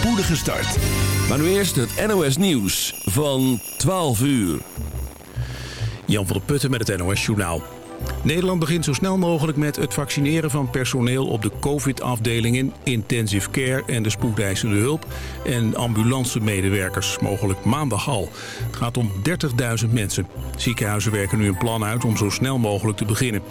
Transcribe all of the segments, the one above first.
spoedige start. Maar nu eerst het NOS Nieuws van 12 uur. Jan van der Putten met het NOS Journaal. Nederland begint zo snel mogelijk met het vaccineren van personeel op de covid-afdelingen, intensive care en de spoedeisende hulp en ambulance-medewerkers, mogelijk maandag al. Het gaat om 30.000 mensen. Ziekenhuizen werken nu een plan uit om zo snel mogelijk te beginnen.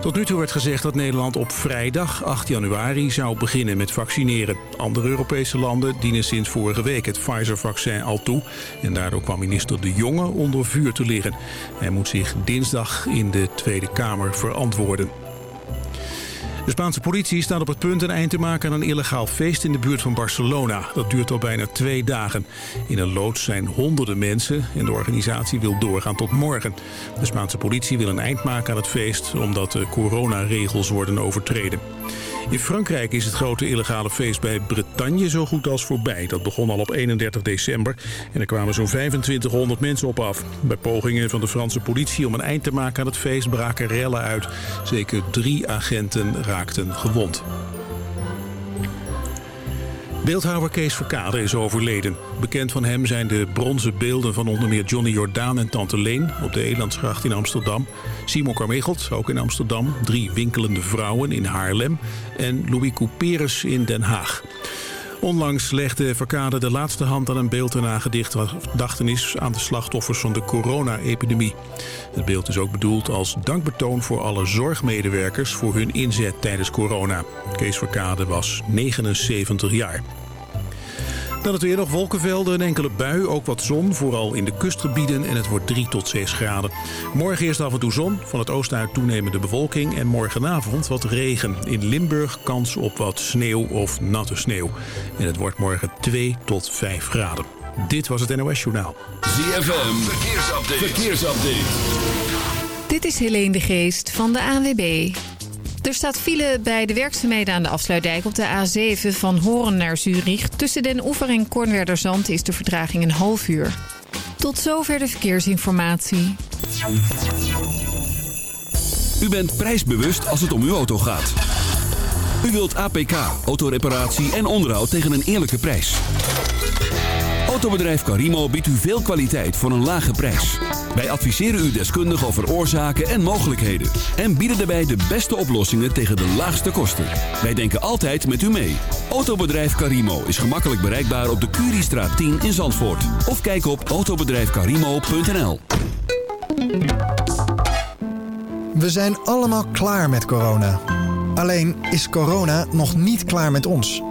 Tot nu toe werd gezegd dat Nederland op vrijdag 8 januari zou beginnen met vaccineren. Andere Europese landen dienen sinds vorige week het Pfizer-vaccin al toe en daardoor kwam minister De Jonge onder vuur te liggen. Hij moet zich dinsdag in de Tweede Kamer verantwoorden. De Spaanse politie staat op het punt een eind te maken aan een illegaal feest in de buurt van Barcelona. Dat duurt al bijna twee dagen. In een loods zijn honderden mensen en de organisatie wil doorgaan tot morgen. De Spaanse politie wil een eind maken aan het feest omdat de coronaregels worden overtreden. In Frankrijk is het grote illegale feest bij Bretagne zo goed als voorbij. Dat begon al op 31 december en er kwamen zo'n 2500 mensen op af. Bij pogingen van de Franse politie om een eind te maken aan het feest braken rellen uit. Zeker drie agenten raakten gewond. Beeldhouwer Kees Verkade is overleden. Bekend van hem zijn de bronzen beelden van onder meer Johnny Jordaan en Tante Leen... op de Elandsgracht in Amsterdam. Simon Carmichelt, ook in Amsterdam. Drie winkelende vrouwen in Haarlem. En Louis Couperus in Den Haag. Onlangs legde Verkade de laatste hand aan een beeld ter nagedachtenis aan de slachtoffers van de corona-epidemie. Het beeld is ook bedoeld als dankbetoon voor alle zorgmedewerkers voor hun inzet tijdens corona. Kees Verkade was 79 jaar. Dan het weer nog wolkenvelden, een enkele bui, ook wat zon, vooral in de kustgebieden en het wordt 3 tot 6 graden. Morgen eerst af en toe zon, van het oosten uit toenemende bewolking en morgenavond wat regen. In Limburg kans op wat sneeuw of natte sneeuw. En het wordt morgen 2 tot 5 graden. Dit was het NOS Journaal. ZFM, verkeersupdate. verkeersupdate. Dit is Helene de Geest van de ANWB. Er staat file bij de werkzaamheden aan de afsluitdijk op de A7 van Horen naar Zurich. Tussen Den Oever en Kornwerderzand is de vertraging een half uur. Tot zover de verkeersinformatie. U bent prijsbewust als het om uw auto gaat. U wilt APK, autoreparatie en onderhoud tegen een eerlijke prijs. Autobedrijf Carimo biedt u veel kwaliteit voor een lage prijs. Wij adviseren u deskundig over oorzaken en mogelijkheden. En bieden daarbij de beste oplossingen tegen de laagste kosten. Wij denken altijd met u mee. Autobedrijf Carimo is gemakkelijk bereikbaar op de Curiestraat 10 in Zandvoort. Of kijk op autobedrijfcarimo.nl We zijn allemaal klaar met corona. Alleen is corona nog niet klaar met ons.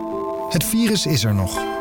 Het virus is er nog.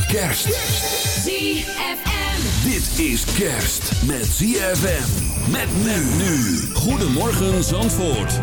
Kerst. ZFM. Dit is kerst met ZFM. Met men nu. Goedemorgen Zandvoort.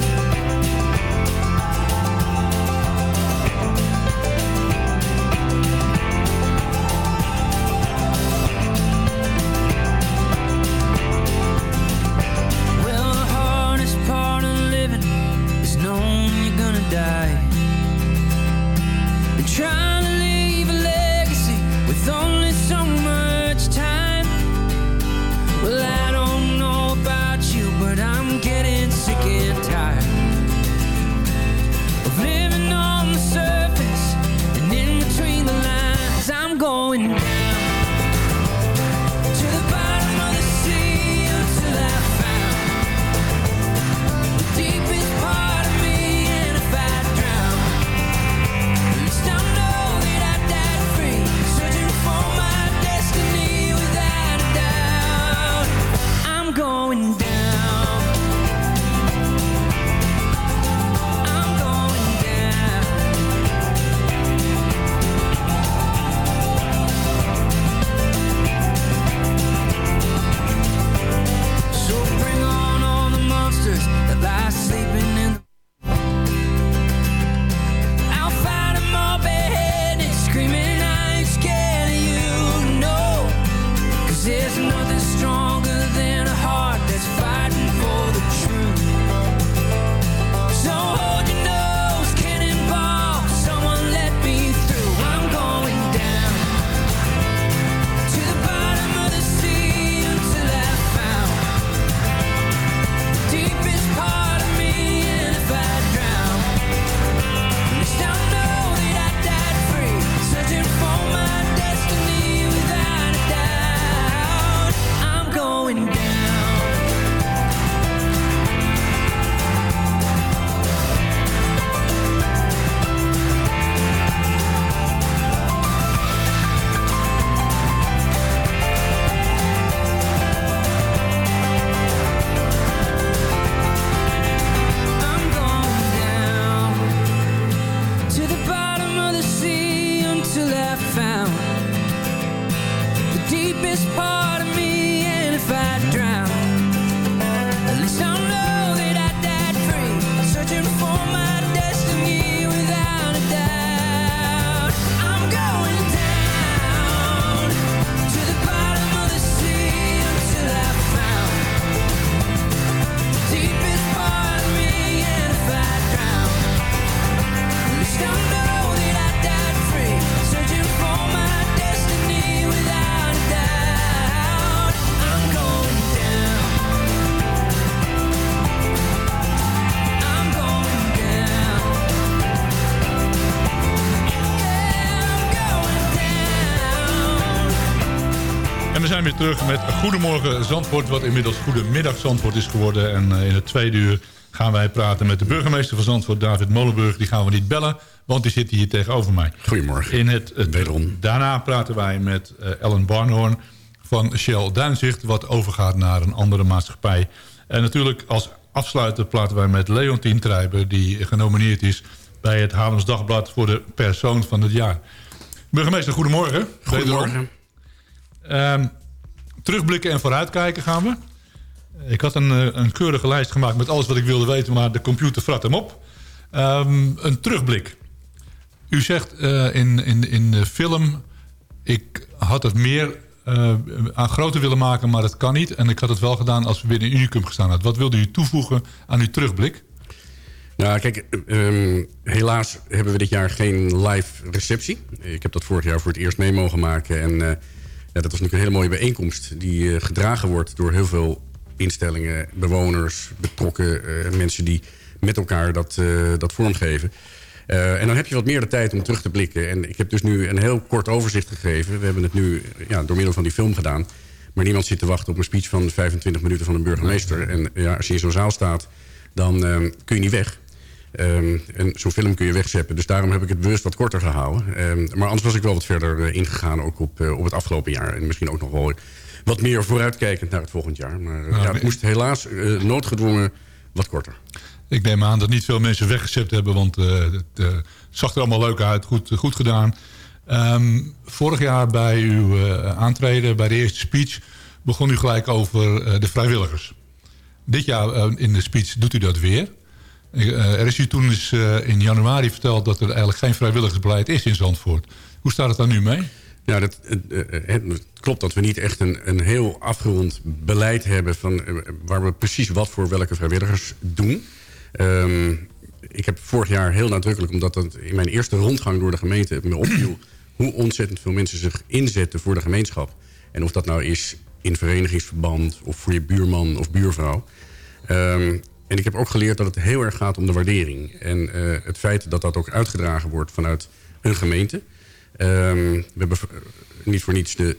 Terug met Goedemorgen Zandvoort... wat inmiddels Goedemiddag Zandvoort is geworden. En eh, in het tweede uur gaan wij praten met de burgemeester van Zandvoort... David Molenburg. Die gaan we niet bellen, want die zit hier tegenover mij. Goedemorgen. In het, het- Wederom. Daarna praten wij met eh, Ellen Barnhorn van Shell Duinzicht... wat overgaat naar een andere maatschappij. En natuurlijk als afsluiter praten wij met Leontien Trijber... die genomineerd is bij het Haarlems Dagblad... voor de persoon van het jaar. Burgemeester, goedemorgen. Goedemorgen. Ehm, terugblikken en vooruitkijken gaan we. Ik had een, eh, een keurige lijst gemaakt met alles wat ik wilde weten... maar de computer frat hem op. Ehm, een terugblik. U zegt eh, in, in, in de film... ik had het meer eh, aan groter willen maken, maar dat kan niet. En ik had het wel gedaan als we weer in Unicum gestaan hadden. Wat wilde u toevoegen aan uw terugblik? Nou, kijk, ehm, helaas hebben we dit jaar geen live receptie. Ik heb dat vorig jaar voor het eerst mee mogen maken. En ja, dat was natuurlijk een hele mooie bijeenkomst... die eh, gedragen wordt door heel veel instellingen, bewoners, betrokken eh, mensen... die met elkaar dat, eh, dat vormgeven. En dan heb je wat meer de tijd om terug te blikken. En ik heb dus nu een heel kort overzicht gegeven. We hebben het nu ja, door middel van die film gedaan. Maar niemand zit te wachten op een speech van 25 minuten van een burgemeester. En ja, als je in zo'n zaal staat, dan kun je niet weg. Ehm, en zo'n film kun je wegzeppen. Dus daarom heb ik het bewust wat korter gehouden. Ehm, maar anders was ik wel wat verder eh, ingegaan ook op, eh, op het afgelopen jaar. En misschien ook nog wel wat meer vooruitkijkend naar het volgend jaar. Maar eh, Nou, ja, het moest helaas noodgedwongen wat korter. Ik neem aan dat niet veel mensen weggezet hebben... want het zag er allemaal leuk uit, goed, goed gedaan. Ehm, vorig jaar bij uw aantreden, bij de eerste speech... begon u gelijk over de vrijwilligers. Dit jaar in de speech doet u dat weer. Eh, er is u toen eens eh, in januari verteld... dat er eigenlijk geen vrijwilligersbeleid is in Zandvoort. Hoe staat het daar nu mee? Ja, dat, het, eh, klopt dat we niet echt een, een heel afgerond beleid hebben... Van, eh, waar we precies wat voor welke vrijwilligers doen. Ehm, ik heb vorig jaar heel nadrukkelijk, omdat dat in mijn eerste rondgang door de gemeente me opviel... hoe ontzettend veel mensen zich inzetten voor de gemeenschap. En of dat nou is in verenigingsverband of voor je buurman of buurvrouw. Ehm, en ik heb ook geleerd dat het heel erg gaat om de waardering. En eh, het feit dat dat ook uitgedragen wordt vanuit een gemeente. Ehm, we hebben v- niet voor niets de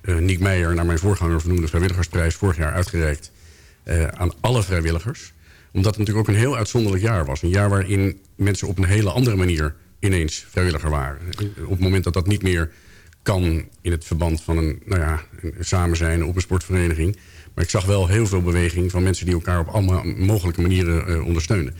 eh Niek Meijer... naar mijn voorganger vernoemde vrijwilligersprijs vorig jaar uitgereikt... eh, aan alle vrijwilligers. Omdat het natuurlijk ook een heel uitzonderlijk jaar was. Een jaar waarin mensen op een hele andere manier ineens vrijwilliger waren. Op het moment dat dat niet meer kan in het verband van een, nou ja, een samen zijn op een sportvereniging. Maar ik zag wel heel veel beweging van mensen die elkaar op allemaal mogelijke manieren eh, ondersteunen.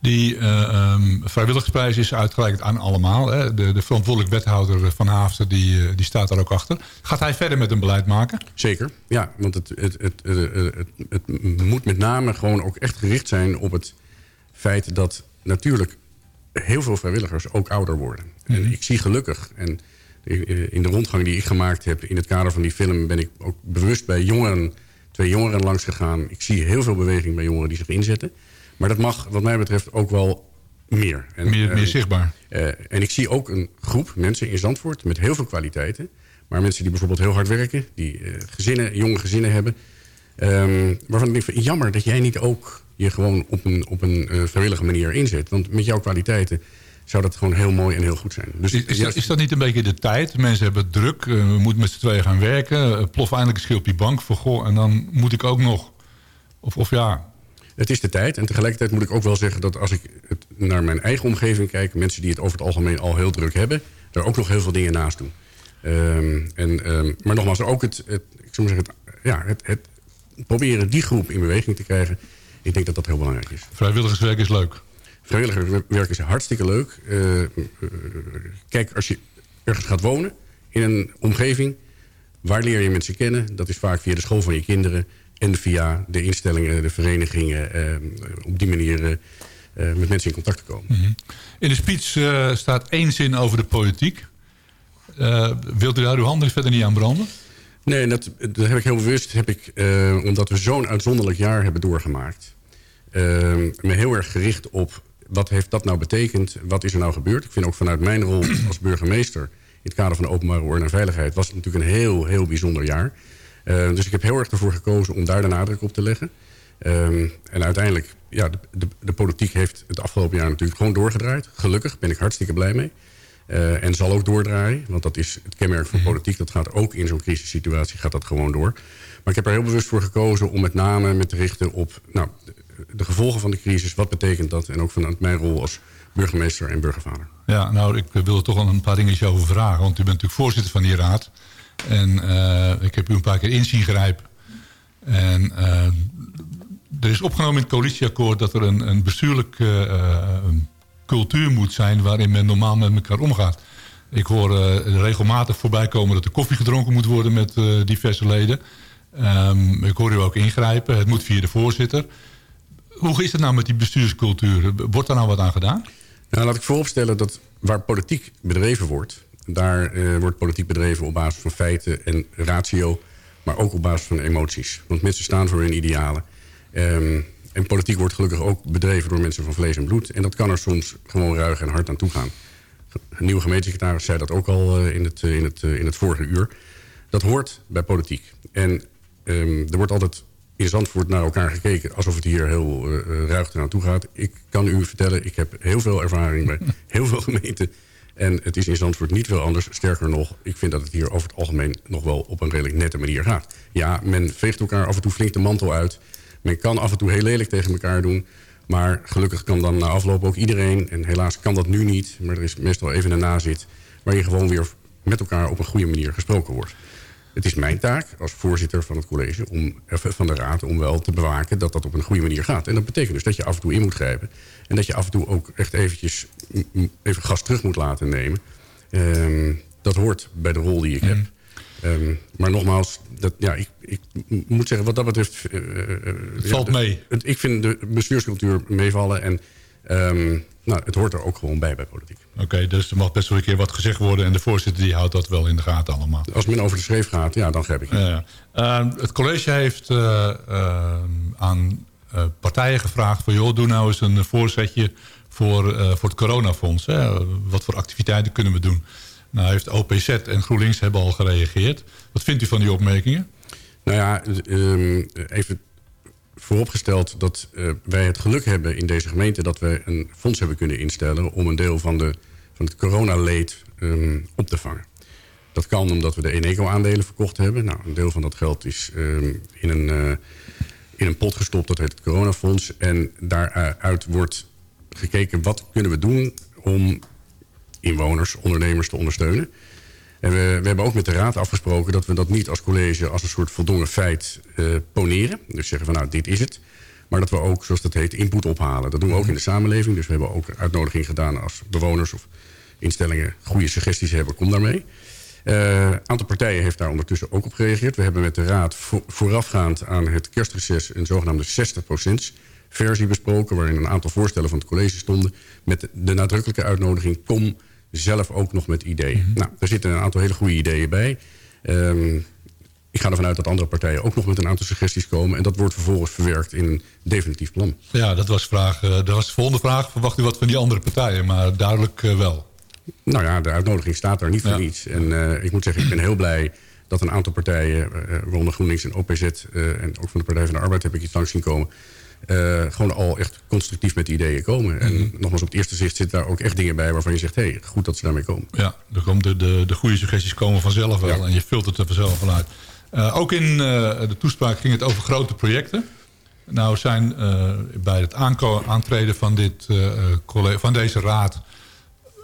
Die eh, ehm, vrijwilligersprijs is uitgereikt aan allemaal. Hè. De, de verantwoordelijk wethouder van Haafden die, eh, die staat daar ook achter. Gaat hij verder met een beleid maken? Zeker, ja. Want het, het, het, eh, het, moet met name gewoon ook echt gericht zijn op het feit dat natuurlijk heel veel vrijwilligers ook ouder worden. En ik zie gelukkig, en eh, in de rondgang die ik gemaakt heb in het kader van die film ben ik ook bewust bij jongeren, twee jongeren langs gegaan. Ik zie heel veel beweging bij jongeren die zich inzetten. Maar dat mag wat mij betreft ook wel meer. En, Meer, eh, meer zichtbaar. eh, en ik zie ook een groep mensen in Zandvoort met heel veel kwaliteiten. Maar mensen die bijvoorbeeld heel hard werken, die eh, gezinnen, jonge gezinnen hebben. ehm, waarvan ik denk, van, jammer dat jij niet ook je gewoon op een, op een eh, vrijwillige manier inzet. Want met jouw kwaliteiten zou dat gewoon heel mooi en heel goed zijn. Dus Is, is, dat, juist- is dat niet een beetje de tijd? Mensen hebben druk, eh, we moeten met z'n tweeën gaan werken. eh, plof eindelijk een schil op die bank voor goh, en dan moet ik ook nog. Of, of ja, Het is de tijd. En tegelijkertijd moet ik ook wel zeggen dat als ik het naar mijn eigen omgeving kijk... mensen die het over het algemeen al heel druk hebben... er ook nog heel veel dingen naast doen. Ehm, en, ehm, maar nogmaals, ook het, het, ik zou maar zeggen, het, ja, het, het proberen die groep in beweging te krijgen... ik denk dat dat heel belangrijk is. vrijwilligerswerk is leuk. Vrijwilligerswerk is hartstikke leuk. Eh, eh, kijk, als je ergens gaat wonen in een omgeving... Waar leer je mensen kennen? Dat is vaak via de school van je kinderen... en via de instellingen, de verenigingen... eh, op die manier met mensen in contact te komen. In de speech staat één zin over de politiek. Wilt u daar uw handen verder niet aan branden? Nee, dat, dat heb ik heel bewust, heb ik, omdat we zo'n uitzonderlijk jaar hebben doorgemaakt... me heel erg gericht op wat heeft dat nou betekend, wat is er nou gebeurd. Ik vind ook vanuit mijn rol als burgemeester... in het kader van de openbare orde en veiligheid... was het natuurlijk een heel, heel bijzonder jaar. Eh, dus ik heb heel erg ervoor gekozen om daar de nadruk op te leggen. Ehm, en uiteindelijk, ja, de, de, de politiek heeft het afgelopen jaar natuurlijk gewoon doorgedraaid. Gelukkig ben ik hartstikke blij mee. Eh, en zal ook doordraaien, want dat is het kenmerk van politiek. Dat gaat ook in zo'n crisissituatie gaat dat gewoon door. Maar ik heb er heel bewust voor gekozen om met name met te richten op nou, de, gevolgen van de crisis. Wat betekent dat? En ook vanuit mijn rol als burgemeester en burgervader. Ja, nou, ik wil er toch wel een paar dingetjes over vragen. Want u bent natuurlijk voorzitter van die raad. En eh, ik heb u een paar keer in zien grijpen. En eh, er is opgenomen in het coalitieakkoord... dat er een, een bestuurlijke eh, cultuur moet zijn... waarin men normaal met elkaar omgaat. Ik hoor eh, regelmatig voorbij komen dat er koffie gedronken moet worden... met eh, diverse leden. Ehm, ik hoor u ook ingrijpen. Het moet via de voorzitter. Hoe is het nou met die bestuurscultuur? Wordt daar nou wat aan gedaan? Nou, laat ik vooropstellen dat waar politiek bedreven wordt... daar eh, wordt politiek bedreven op basis van feiten en ratio... maar ook op basis van emoties. Want mensen staan voor hun idealen. Ehm, en politiek wordt gelukkig ook bedreven door mensen van vlees en bloed. En dat kan er soms gewoon ruig en hard aan toe gaan. Een nieuwe gemeentesecretaris zei dat ook al eh, in, het, eh, in, het, in het vorige uur. Dat hoort bij politiek. En ehm, er wordt altijd in Zandvoort naar elkaar gekeken... alsof het hier heel eh, eh, ruig eraan toe gaat. Ik kan u vertellen, ik heb heel veel ervaring bij heel veel gemeenten... En het is in Zandvoort niet veel anders. Sterker nog, ik vind dat het hier over het algemeen... nog wel op een redelijk nette manier gaat. Ja, men veegt elkaar af en toe flink de mantel uit. Men kan af en toe heel lelijk tegen elkaar doen. Maar gelukkig kan dan na afloop ook iedereen... en helaas kan dat nu niet, maar er is meestal even een nazit... waar je gewoon weer met elkaar op een goede manier gesproken wordt. Het is mijn taak als voorzitter van het college, om, eh, van de raad... om wel te bewaken dat dat op een goede manier gaat. En dat betekent dus dat je af en toe in moet grijpen. En dat je af en toe ook echt eventjes mm, mm, even gas terug moet laten nemen. Ehm, dat hoort bij de rol die ik heb. Ehm, maar nogmaals, dat, ja, ik, ik moet zeggen, wat dat betreft... ja, valt mee. het- ik vind de bestuurscultuur meevallen. En ehm, nou, het hoort er ook gewoon bij bij politiek. Oké, dus er mag best wel een keer wat gezegd worden... en de voorzitter die houdt dat wel in de gaten allemaal. Als men over de schreef gaat, ja, dan grijp ik in. Ja, ja. Eh, het college heeft eh, eh, aan eh, partijen gevraagd... van joh, doe nou eens een voorzetje voor, eh, voor het coronafonds. Hè. Wat voor activiteiten kunnen we doen? Nou heeft OPZ en GroenLinks hebben al gereageerd. Wat vindt u van die opmerkingen? Nou ja, ehm, even vooropgesteld dat eh, wij het geluk hebben in deze gemeente... dat we een fonds hebben kunnen instellen... om een deel van, de, van het coronaleed ehm, op te vangen. Dat kan omdat we de Eneco-aandelen verkocht hebben. Nou, een deel van dat geld is ehm, in, een, eh, in een pot gestopt, dat heet het coronafonds. En daaruit wordt gekeken wat kunnen we doen om inwoners, ondernemers te ondersteunen. En we, hebben ook met de raad afgesproken dat we dat niet als college als een soort voldongen feit eh, poneren. Dus zeggen van nou, dit is het. Maar dat we ook, zoals dat heet, input ophalen. Dat doen we ook in de samenleving. Dus we hebben ook uitnodiging gedaan als bewoners of instellingen goede suggesties hebben, kom daarmee. Een aantal partijen heeft daar ondertussen ook op gereageerd. We hebben met de raad vo- voorafgaand aan het kerstreces een zogenaamde 60% versie besproken... waarin een aantal voorstellen van het college stonden... met de nadrukkelijke uitnodiging... kom zelf ook nog met ideeën. Nou, er zitten een aantal hele goede ideeën bij. Ehm, ik ga ervan uit dat andere partijen ook nog met een aantal suggesties komen... en dat wordt vervolgens verwerkt in een definitief plan. Ja, dat was, vraag, eh, dat was de volgende vraag. Verwacht u wat van die andere partijen? Maar duidelijk eh, wel. Nou ja, de uitnodiging staat daar niet voor Ja. niets. En eh, ik moet zeggen, ik ben heel blij dat een aantal partijen... eh, waaronder GroenLinks en OPZ... en ook van de Partij van de Arbeid heb ik iets langs zien komen... eh, gewoon al echt constructief met ideeën komen. En nogmaals, op het eerste zicht zitten daar ook echt dingen bij... waarvan je zegt, hé, hey, goed dat ze daarmee komen. Ja, er komt de, de, de goede suggesties komen vanzelf wel. Ja. En je filtert er vanzelf wel uit. Eh, ook in eh, de toespraak ging het over grote projecten. Nou zijn bij het aantreden van, dit, van deze raad...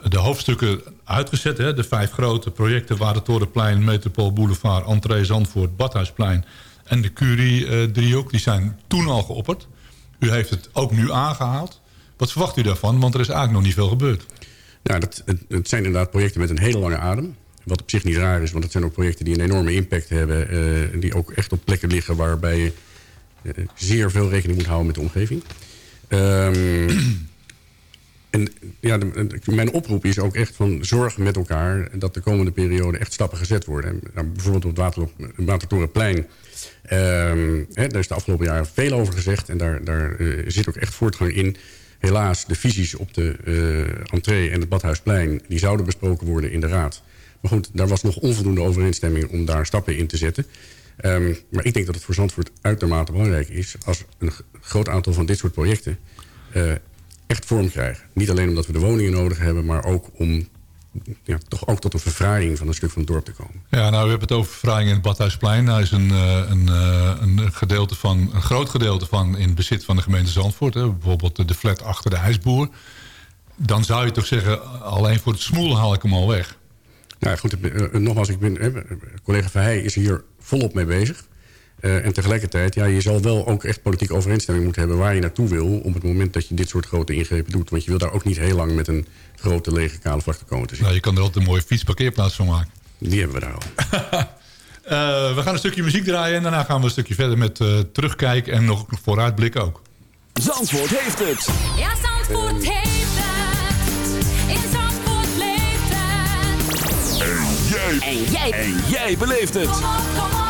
de hoofdstukken uitgezet. Hè? De vijf grote projecten Watertorenplein, Metropool Boulevard... Entree Zandvoort, Badhuisplein en de Curie-driehoek. die zijn toen al geopperd. U heeft het ook nu aangehaald. Wat verwacht u daarvan? Want er is eigenlijk nog niet veel gebeurd. Ja, dat, het, het zijn inderdaad projecten met een hele lange adem. wat op zich niet raar is, want het zijn ook projecten die een enorme impact hebben. en die ook echt op plekken liggen waarbij je eh, zeer veel rekening moet houden met de omgeving. Ehm, en ja, mijn oproep is ook echt van zorg met elkaar dat de komende periode echt stappen gezet worden. En, nou, bijvoorbeeld op het Water, Watertorenplein. ehm, hè, daar is de afgelopen jaren veel over gezegd en daar, daar eh, zit ook echt voortgang in. Helaas, de visies op de eh, entree en het Badhuisplein... die zouden besproken worden in de Raad. Maar goed, daar was nog onvoldoende overeenstemming om daar stappen in te zetten. Ehm, maar ik denk dat het voor Zandvoort uitermate belangrijk is... als een groot aantal van dit soort projecten eh, echt vorm krijgen. Niet alleen omdat we de woningen nodig hebben... maar ook om ja, toch ook tot een verfraaiing van een stuk van het dorp te komen. Ja, nou, we hebben het over verfraaiing in het Badhuisplein. Daar is een, eh, een, eh, een, gedeelte van, een groot gedeelte van in bezit van de gemeente Zandvoort. Hè. Bijvoorbeeld de flat achter de ijsboer. Dan zou je toch zeggen, alleen voor het smoelen haal ik hem al weg. Nou goed, eh, nogmaals, ik ben, collega Verheij is hier volop mee bezig. Eh, en tegelijkertijd, ja, je zal wel ook echt politieke overeenstemming moeten hebben... waar je naartoe wil op het moment dat je dit soort grote ingrepen doet. Want je wil daar ook niet heel lang met een grote lege kale vrachter komen te zitten. Nou, je kan er altijd een mooie fietsparkeerplaats van maken. Die hebben we daar al. Eh, we gaan een stukje muziek draaien en daarna gaan we een stukje verder met eh, terugkijken en nog vooruitblikken ook. Zandvoort heeft het. Ja, Zandvoort heeft het. In Zandvoort leeft het. En jij. En jij beleeft het. Kom op, kom op, kom op,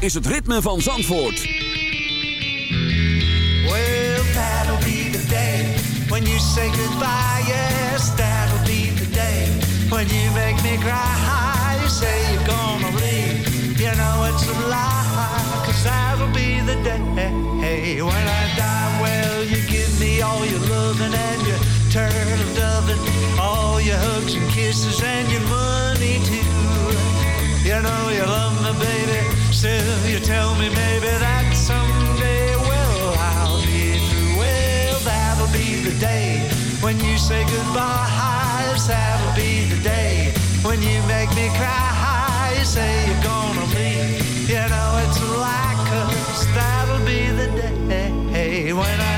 is het ritme van Zandvoort. Well, that'll be the day when you say goodbye. Yes, that'll be the day when you make me cry. You say you're gonna leave. You know it's a lie, cause that'll be the day when I die. Well, you give me all your loving and your turtle doving, all your hugs and kisses and your money too. You know you love me, baby. Still, you tell me maybe that someday, well, I'll be through. Well, that'll be the day when you say goodbye. That'll be the day when you make me cry. You say you're gonna leave. You know it's like us. That'll be the day when I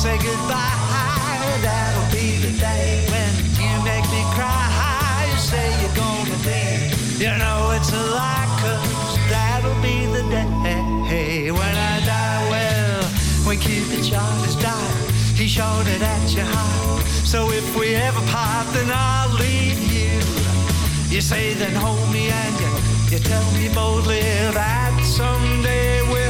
say goodbye. That'll be the day when you make me cry. You say you're gonna leave. You know it's a lie, 'cause that'll be the day when I die. Well, when Cupid shot his dart, he shot it at your heart. So if we ever part, then I'll leave you. You say then hold me and you, you tell me boldly that someday will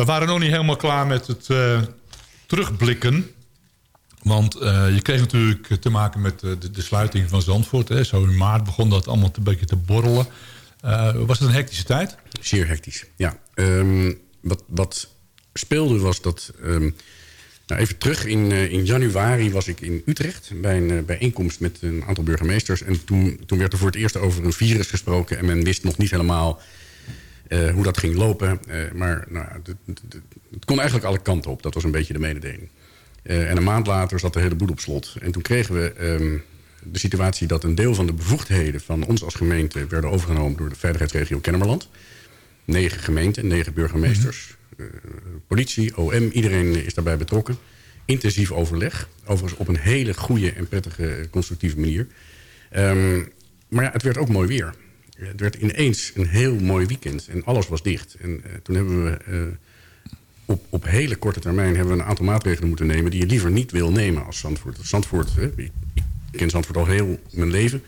We waren nog niet helemaal klaar met het eh, terugblikken. Want eh, je kreeg natuurlijk te maken met eh, de, de sluiting van Zandvoort. Hè. Zo in maart begon dat allemaal een beetje te borrelen. Was het een hectische tijd? Zeer hectisch, ja. Ehm, wat, wat speelde was dat... ehm, nou even terug, in, in januari was ik in Utrecht... bij een bijeenkomst met een aantal burgemeesters. En toen, toen werd er voor het eerst over een virus gesproken... en men wist nog niet helemaal eh, hoe dat ging lopen. Eh, maar nou, het- kon eigenlijk alle kanten op. Dat was een beetje de mededeling. Eh, en een maand later zat de hele boel op slot. En toen kregen we ehm, de situatie dat een deel van de bevoegdheden... van ons als gemeente werden overgenomen door de veiligheidsregio Kennemerland. Negen gemeenten, negen burgemeesters, eh, politie, OM, iedereen is daarbij betrokken. Intensief overleg, overigens op een hele goede en prettige, constructieve manier. Ehm, maar ja, het werd ook mooi weer. Het werd ineens een heel mooi weekend en alles was dicht. En eh, toen hebben we eh, op, op hele korte termijn hebben we een aantal maatregelen moeten nemen... die je liever niet wil nemen als Zandvoort. Zandvoort, hè, ik, ken Zandvoort al heel mijn leven.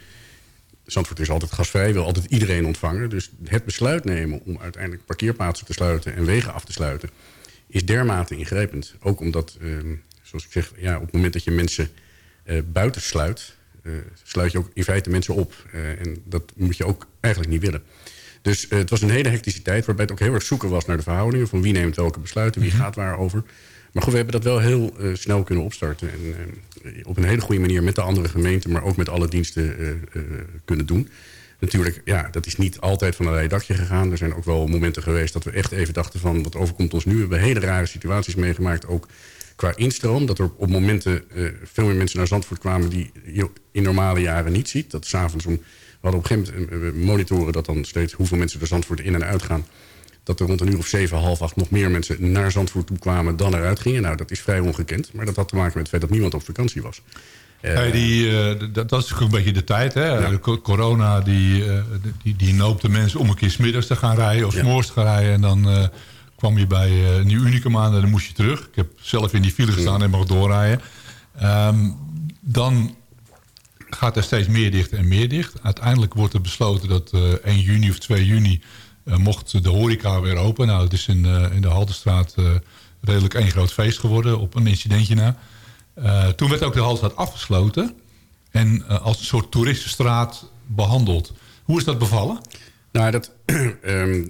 Zandvoort is altijd gasvrij, wil altijd iedereen ontvangen. Dus het besluit nemen om uiteindelijk parkeerplaatsen te sluiten... en wegen af te sluiten, is dermate ingrijpend. Ook omdat, eh, zoals ik zeg, ja, op het moment dat je mensen eh, buiten sluit... eh, sluit je ook in feite mensen op. Eh, en dat moet je ook eigenlijk niet willen. Dus eh, het was een hele hectische tijd... waarbij het ook heel erg zoeken was naar de verhoudingen... van wie neemt welke besluiten, wie gaat waarover. Maar goed, we hebben dat wel heel snel kunnen opstarten. En op een hele goede manier met de andere gemeenten... maar ook met alle diensten kunnen doen. Natuurlijk, ja, dat is niet altijd van een leien dakje gegaan. Er zijn ook wel momenten geweest dat we echt even dachten van... wat overkomt ons nu? We hebben hele rare situaties meegemaakt, ook qua instroom. Dat er op momenten eh, veel meer mensen naar Zandvoort kwamen... die je in normale jaren niet ziet. Dat s'avonds om... We hadden op een gegeven moment eh, we monitoren dat dan steeds... hoeveel mensen er Zandvoort in en uit gaan. Dat er rond een uur of zeven, half acht nog meer mensen naar Zandvoort toe kwamen... dan eruit gingen. Nou, dat is vrij ongekend. Maar dat had te maken met het feit dat niemand op vakantie was. Eh, Hey, die, eh, dat, dat is natuurlijk een beetje de tijd. Hè? De corona die, eh, die, die noopte mensen om een keer smiddags te gaan rijden of Ja. s'morgens te gaan rijden. En dan eh, kwam je bij eh Nieuw Unicum aan en dan moest je terug. Ik heb zelf in die file gestaan en mag doorrijden. Ehm, dan gaat er steeds meer dicht en meer dicht. Uiteindelijk wordt er besloten dat eh 1 juni of 2 juni eh, mocht de horeca weer open. Nou, het is in, in de Haldenstraat redelijk één groot feest geworden op een incidentje na. Toen werd ook de Haldenstraat afgesloten en als een soort toeristenstraat behandeld. Hoe is dat bevallen? Nou, dat, ehm,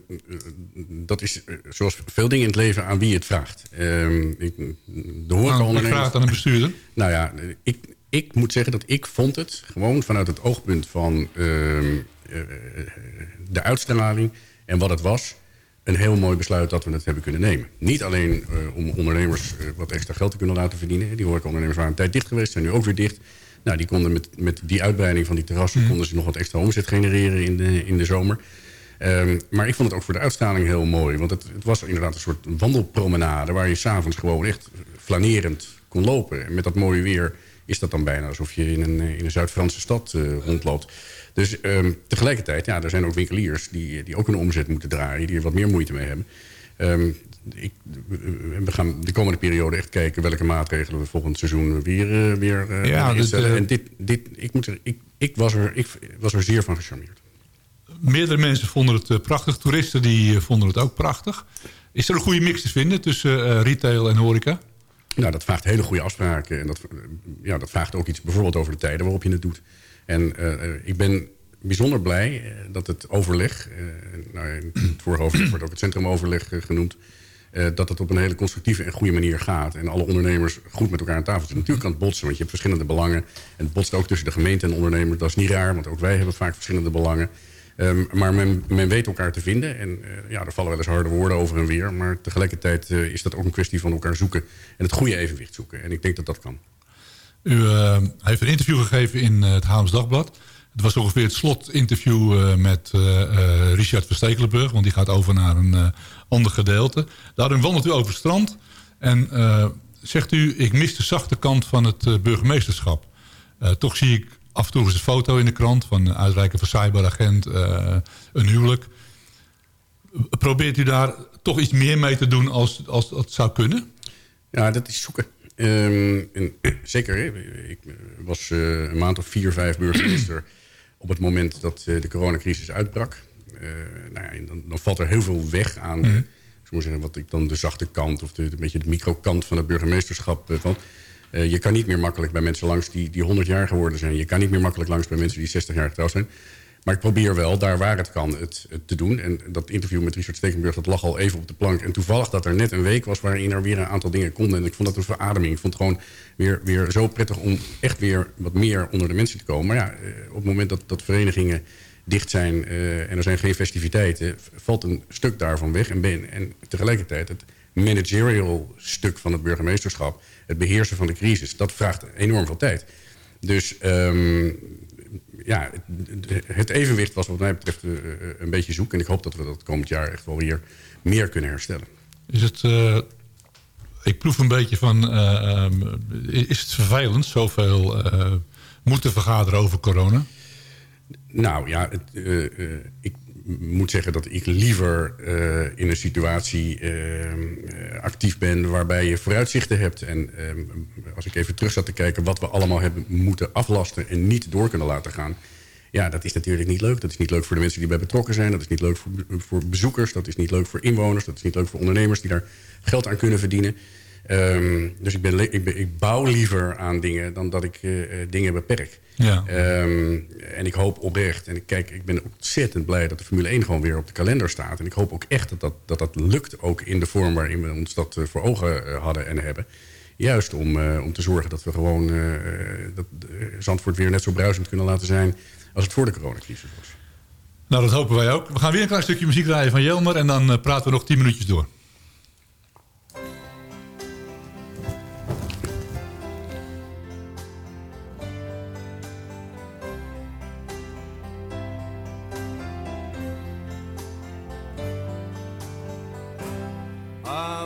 dat is eh, zoals veel dingen in het leven aan wie je het vraagt. Ehm, ik, de Nou, ik horecaondernemers... vraag het aan een bestuurder. Nou ja, ik, ik moet zeggen dat ik vond het gewoon vanuit het oogpunt van ehm, eh, de uitstraling en wat het was... een heel mooi besluit dat we het hebben kunnen nemen. Niet alleen eh, om ondernemers wat extra geld te kunnen laten verdienen. Die horecaondernemers waren een tijd dicht geweest, zijn nu ook weer dicht. Nou, die konden met, met die uitbreiding van die terrassen... konden ze nog wat extra omzet genereren in de, in de zomer. Ehm, maar ik vond het ook voor de uitstraling heel mooi. Want het, het was inderdaad een soort wandelpromenade... waar je s'avonds gewoon echt flanerend kon lopen. En met dat mooie weer is dat dan bijna alsof je in een, eh, in een Zuid-Franse stad eh, rondloopt. Dus ehm, tegelijkertijd, ja, er zijn ook winkeliers... Die, die ook een omzet moeten draaien, die er wat meer moeite mee hebben. Ehm, ik, we gaan de komende periode echt kijken welke maatregelen we volgend seizoen weer, eh, weer eh, Ja, dit, eh, en dit, dit, ik, moet er, ik, ik, was er, ik was er zeer van gecharmeerd. Meerdere mensen vonden het eh, prachtig. Toeristen die eh, vonden het ook prachtig. Is er een goede mix te vinden tussen eh, retail en horeca? Nou, dat vraagt hele goede afspraken. En dat, eh, ja, dat vraagt ook iets bijvoorbeeld over de tijden waarop je het doet. En eh, eh, ik ben bijzonder blij eh, dat het overleg... eh, nou, in het vorige overleg wordt ook het centrumoverleg eh, genoemd... eh, dat het op een hele constructieve en goede manier gaat. En alle ondernemers goed met elkaar aan tafel zitten. Natuurlijk kan het botsen, want je hebt verschillende belangen. En het botst ook tussen de gemeente en ondernemers. Dat is niet raar, want ook wij hebben vaak verschillende belangen. Ehm, maar men, men weet elkaar te vinden. En eh, ja, er vallen wel eens harde woorden over en weer. Maar tegelijkertijd eh, is dat ook een kwestie van elkaar zoeken. En het goede evenwicht zoeken. En ik denk dat dat kan. U heeft een interview gegeven in het Haams Dagblad. Het was ongeveer het slotinterview met Richard Verstekelenburg. Want die gaat over naar een ander gedeelte. Daarin wandelt u over het strand. En eh, zegt u, ik mis de zachte kant van het eh, burgemeesterschap. Eh, toch zie ik af en toe eens een foto in de krant... van een uitreiken van cyberagent, een huwelijk. Probeert u daar toch iets meer mee te doen als, als dat zou kunnen? Ja, dat is zoeken. Ehm, zeker, ik was een maand of vier, vijf burgemeester... op het moment dat de coronacrisis uitbrak. Eh, nou ja, dan, dan valt er heel veel weg aan... moet zeggen, wat ik dan de zachte kant... of de, een beetje de microkant van het burgemeesterschap eh, van... Eh, je kan niet meer makkelijk bij mensen langs die, die 100 jaar geworden zijn. Je kan niet meer makkelijk langs bij mensen die 60 jaar getrouwd zijn. Maar ik probeer wel, daar waar het kan, het, het te doen. En dat interview met Richard Stekenburg, dat lag al even op de plank. En toevallig dat er net een week was waarin er weer een aantal dingen konden. En ik vond dat een verademing. Ik vond het gewoon weer, weer zo prettig om echt weer wat meer onder de mensen te komen. Maar ja, op het moment dat, dat verenigingen dicht zijn eh, en er zijn geen festiviteiten... valt een stuk daarvan weg. En, ben, en tegelijkertijd het managerial stuk van het burgemeesterschap... het beheersen van de crisis, dat vraagt enorm veel tijd. Dus ehm, ja, het- evenwicht was wat mij betreft eh, een beetje zoek. En ik hoop dat we dat komend jaar echt wel weer meer kunnen herstellen. Is het... eh, ik proef een beetje van... eh, ehm, is het vervelend, zoveel eh, moeten vergaderen over corona? Nou ja, het, eh, eh, ik, moet zeggen dat ik liever eh, in een situatie actief ben waarbij je vooruitzichten hebt. En als ik even terug zat te kijken wat we allemaal hebben moeten aflasten en niet door kunnen laten gaan. Ja, dat is natuurlijk niet leuk. Dat is niet leuk voor de mensen die bij betrokken zijn. Dat is niet leuk voor, voor bezoekers. Dat is niet leuk voor inwoners. Dat is niet leuk voor ondernemers die daar geld aan kunnen verdienen. Ehm, dus ik, ben, ik, ben, ik bouw liever aan dingen dan dat ik eh, eh, dingen beperk. Ja. Ehm, en ik hoop oprecht, en ik, kijk, ik ben ontzettend blij dat de Formule 1 gewoon weer op de kalender staat. En ik hoop ook echt dat dat, dat, dat lukt, ook in de vorm waarin we ons dat eh, voor ogen hadden en hebben. Juist om, om te zorgen dat we gewoon dat, Zandvoort weer net zo bruisend kunnen laten zijn als het voor de coronacrisis was. Nou, dat hopen wij ook. We gaan weer een klein stukje muziek draaien van Jelmer... en dan praten we nog 10 minuutjes door.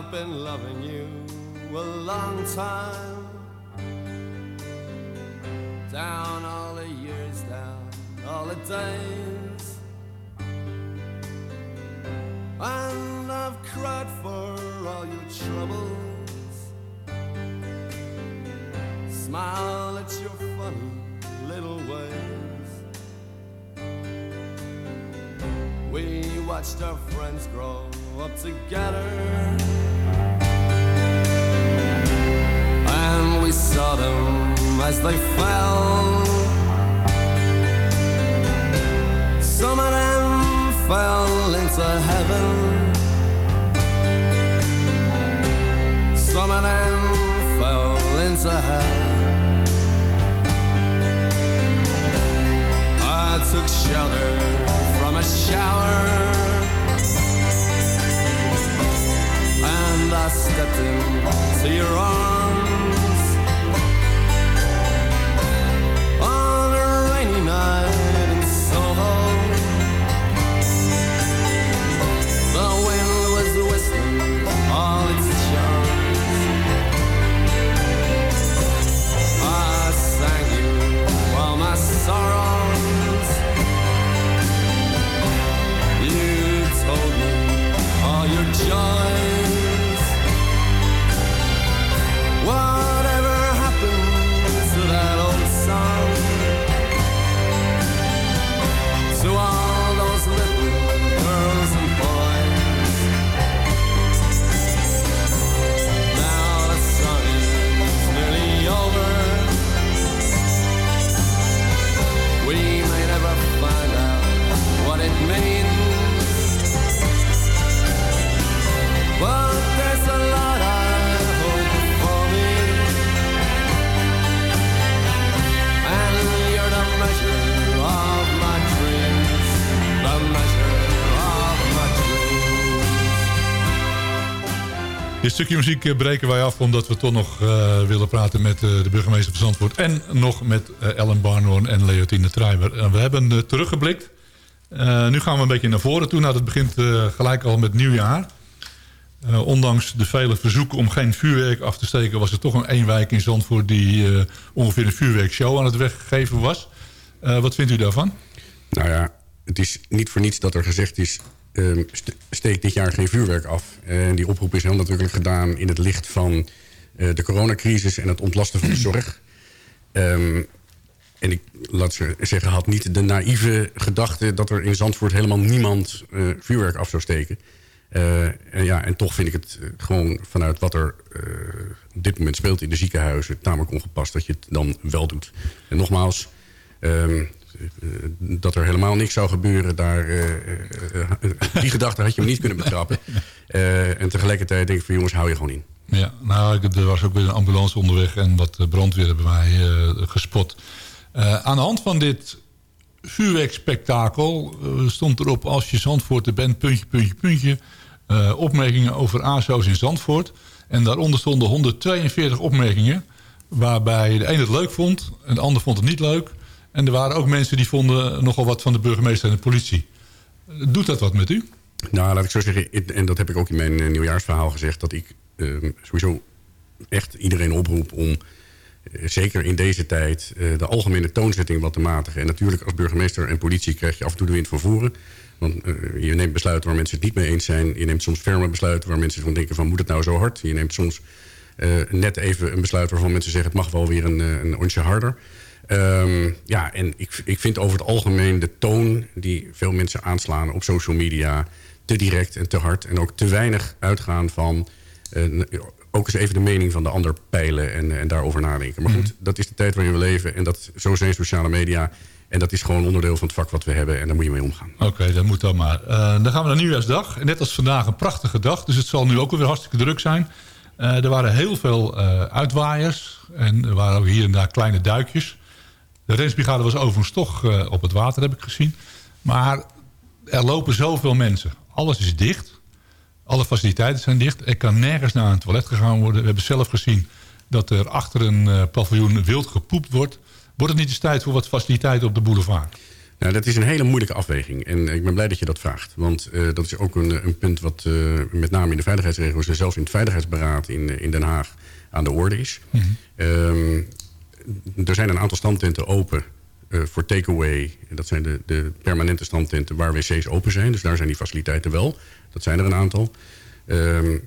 I've been loving you a long time. Down all the years, down all the days. And I've cried for all your troubles. Smile at your funny little ways. We watched our friends grow up together. We saw them as they fell. Some of them fell into heaven. Some of them fell into hell. I took shelter from a shower. and I stepped into your arms Dit stukje muziek eh, breken wij af omdat we toch nog eh, willen praten met eh, de burgemeester van Zandvoort. En nog met Ellen Barnhoorn en Leotine Treiber. En we hebben teruggeblikt. Nu gaan we een beetje naar voren toe. Nou, dat begint gelijk al met nieuwjaar. Ondanks de vele verzoeken om geen vuurwerk af te steken... was er toch een één wijk in Zandvoort die ongeveer een vuurwerkshow aan het weggeven was. Wat vindt u daarvan? Nou ja, het is niet voor niets dat er gezegd is... ehm, st- steek dit jaar geen vuurwerk af. En die oproep is heel natuurlijk gedaan in het licht van eh, de coronacrisis... en het ontlasten van de zorg. Ehm, en ik, laat ze zeggen, had niet de naïeve gedachte... dat er in Zandvoort helemaal niemand eh, vuurwerk af zou steken. Eh, en, ja, en toch vind ik het gewoon vanuit wat er op dit moment speelt in de ziekenhuizen... tamelijk ongepast dat je het dan wel doet. En nogmaals... ehm, eh, dat er helemaal niks zou gebeuren, daar, eh, eh, eh, die gedachte had je me niet kunnen betrappen. Eh, en tegelijkertijd denk ik van jongens, hou je gewoon in. Ja, nou, er was ook weer een ambulance onderweg en wat eh, brandweer hebben mij eh, gespot. Eh, aan de hand van dit vuurwerkspektakel eh, stond erop... als je Zandvoort bent, puntje, puntje, puntje... eh, opmerkingen over ASO's in Zandvoort. En daaronder stonden 142 opmerkingen... waarbij de een het leuk vond en de ander vond het niet leuk. En er waren ook mensen die vonden nogal wat van de burgemeester en de politie. Doet dat wat met u? Nou, laat ik zo zeggen, en dat heb ik ook in mijn eh, nieuwjaarsverhaal gezegd... dat ik eh, sowieso echt iedereen oproep om eh, zeker in deze tijd eh, de algemene toonzetting wat te matigen. En natuurlijk als burgemeester en politie krijg je af en toe de wind van voren. Want je neemt besluiten waar mensen het niet mee eens zijn. Je neemt soms ferme besluiten waar mensen van denken van moet het nou zo hard? Je neemt soms net even een besluit waarvan mensen zeggen het mag wel weer een, een onsje harder. Ehm, ja, en ik, ik vind over het algemeen de toon die veel mensen aanslaan op social media te direct en te hard. En ook te weinig uitgaan van eh, ook eens even de mening van de ander peilen en, en daarover nadenken. Maar goed, dat is de tijd waarin we leven en dat, zo zijn sociale media. En dat is gewoon onderdeel van het vak wat we hebben en daar moet je mee omgaan. Oké, dat moet dan maar. Eh, dan gaan we naar Nieuwjaarsdag. En net als vandaag een prachtige dag. Dus het zal nu ook weer hartstikke druk zijn. Eh, er waren heel veel uitwaaiers. En er waren ook hier en daar kleine duikjes. De rensbrigade was overigens toch eh, op het water, heb ik gezien. Maar er lopen zoveel mensen. Alles is dicht. Alle faciliteiten zijn dicht. Er kan nergens naar een toilet gegaan worden. We hebben zelf gezien dat er achter een eh, paviljoen wild gepoept wordt. Wordt het niet eens tijd voor wat faciliteiten op de boulevard? Nou, dat is een hele moeilijke afweging. En ik ben blij dat je dat vraagt. Want eh, dat is ook een, een punt wat met name in de veiligheidsregio's... en zelfs in het Veiligheidsberaad in, in Den Haag aan de orde is. Ehm, er zijn een aantal standtenten open eh, voor takeaway. Dat zijn de, de permanente standtenten waar wc's open zijn. Dus daar zijn die faciliteiten wel. Dat zijn er een aantal. Ehm,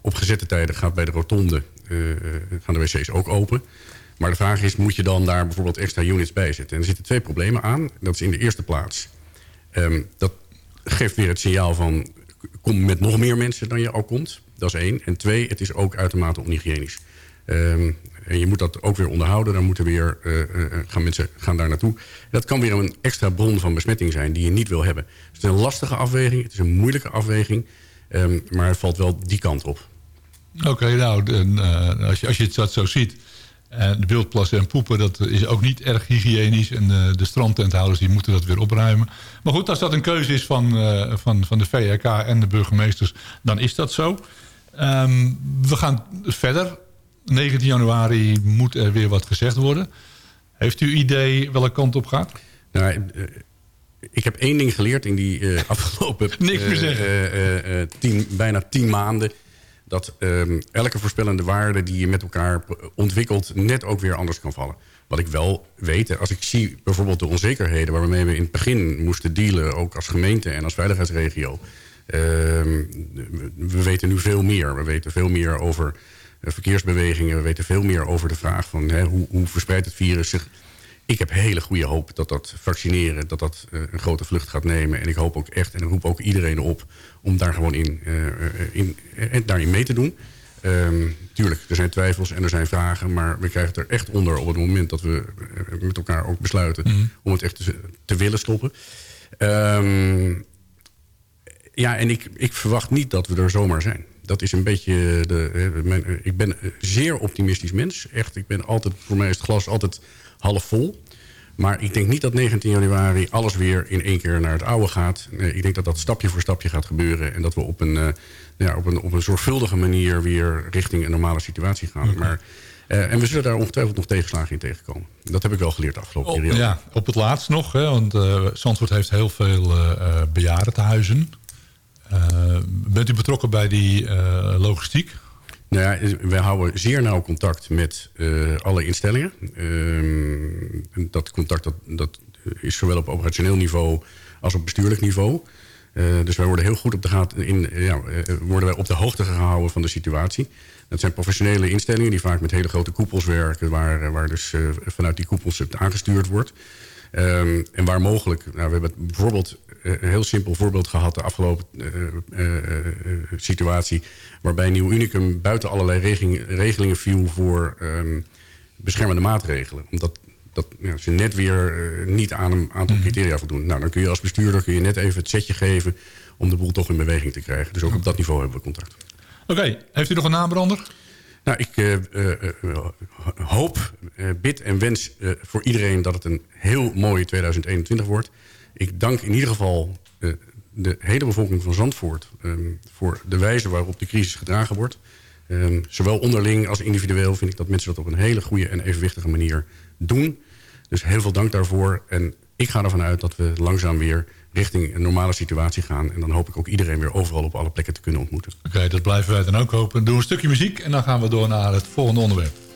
op gezette tijden gaat bij de rotonde eh, eh, gaan de wc's ook open. Maar de vraag is, moet je dan daar bijvoorbeeld extra units bij zetten? En er zitten twee problemen aan. Dat is in de eerste plaats. ehm, dat geeft weer het signaal van... kom met nog meer mensen dan je al komt. Dat is één. En twee, het is ook uitermate onhygiënisch. Ehm, en je moet dat ook weer onderhouden. Dan moeten weer, eh, eh, gaan mensen gaan daar naartoe. Dat kan weer een extra bron van besmetting zijn die je niet wil hebben. Dus het is een lastige afweging. Het is een moeilijke afweging. Ehm, maar het valt wel die kant op. Oké, nou, eh, als, je, als je het dat zo ziet... En de beeldplassen en poepen, dat is ook niet erg hygiënisch. En eh, de strandtenthouders die moeten dat weer opruimen. Maar goed, als dat een keuze is van, eh, van, van de VRK en de burgemeesters... dan is dat zo. Ehm, we gaan verder. 19 januari moet er weer wat gezegd worden. Heeft u idee welke kant op gaat? Nou, eh, ik heb één ding geleerd in die eh, afgelopen eh, eh, eh, eh, tien, bijna tien maanden. Dat ehm, elke voorspellende waarde die je met elkaar ontwikkelt... net ook weer anders kan vallen. Wat ik wel weet, als ik zie bijvoorbeeld de onzekerheden... waarmee we in het begin moesten dealen, ook als gemeente en als veiligheidsregio... ehm, we weten nu veel meer. We weten veel meer over eh, verkeersbewegingen. We weten veel meer over de vraag van hè, hoe, hoe verspreidt het virus zich... Ik heb hele goede hoop dat dat vaccineren dat dat, eh, een grote vlucht gaat nemen. En ik hoop ook echt, en ik roep ook iedereen op... om daar gewoon in, eh, eh, in, eh, daarin mee te doen. Ehm, tuurlijk, er zijn twijfels en er zijn vragen... maar we krijgen het er echt onder op het moment dat we eh, met elkaar ook besluiten... om het echt te, te willen stoppen. Ehm, ja, en ik, ik verwacht niet dat we er zomaar zijn. Dat is een beetje... De, eh, mijn, eh, ik ben een zeer optimistisch mens. Echt, ik ben altijd... Voor mij is het glas altijd half vol. Maar ik denk niet dat 19 januari alles weer in één keer naar het oude gaat. Nee, ik denk dat dat stapje voor stapje gaat gebeuren. En dat we op een, eh, ja, op een, op een zorgvuldige manier weer richting een normale situatie gaan. Maar, eh, en we zullen daar ongetwijfeld nog tegenslagen in tegenkomen. Dat heb ik wel geleerd de afgelopen Oh, periode. ja, op het laatst nog. Hè, want eh Zandvoort heeft heel veel eh eh, bejaardentehuizen. Eh, bent u betrokken bij die eh, logistiek? Nou ja, wij houden zeer nauw contact met eh, alle instellingen. Ehm, dat contact dat, dat is zowel op operationeel niveau als op bestuurlijk niveau. Dus wij worden heel goed op de, gaten in, ja, worden wij op de hoogte gehouden van de situatie. Dat zijn professionele instellingen die vaak met hele grote koepels werken... waar, waar dus vanuit die koepels het aangestuurd wordt. Ehm, en waar mogelijk, nou, we hebben bijvoorbeeld een heel simpel voorbeeld gehad... de afgelopen eh, eh, eh, situatie... waarbij Nieuw Unicum buiten allerlei regeling- regelingen viel... voor ehm, beschermende maatregelen. Omdat dat, ja, ze net weer eh, niet aan een aantal criteria voldoen. Nou, dan kun je als bestuurder kun je net even het setje geven... om de boel toch in beweging te krijgen. Dus ook op dat niveau hebben we contact. Oké, heeft u nog een naambrander? Nou, ik eh, eh, eh, hoop, eh, bid en wens eh, voor iedereen dat het een heel mooi 2021 wordt. Ik dank in ieder geval de hele bevolking van Zandvoort... ehm, voor de wijze waarop de crisis gedragen wordt. Ehm, zowel onderling als individueel vind ik dat mensen dat op een hele goede en evenwichtige manier doen. Dus heel veel dank daarvoor. En ik ga ervan uit dat we langzaam weer richting een normale situatie gaan. En dan hoop ik ook iedereen weer overal op alle plekken te kunnen ontmoeten. Oké, dat blijven wij dan ook hopen. Doen we een stukje muziek en dan gaan we door naar het volgende onderwerp.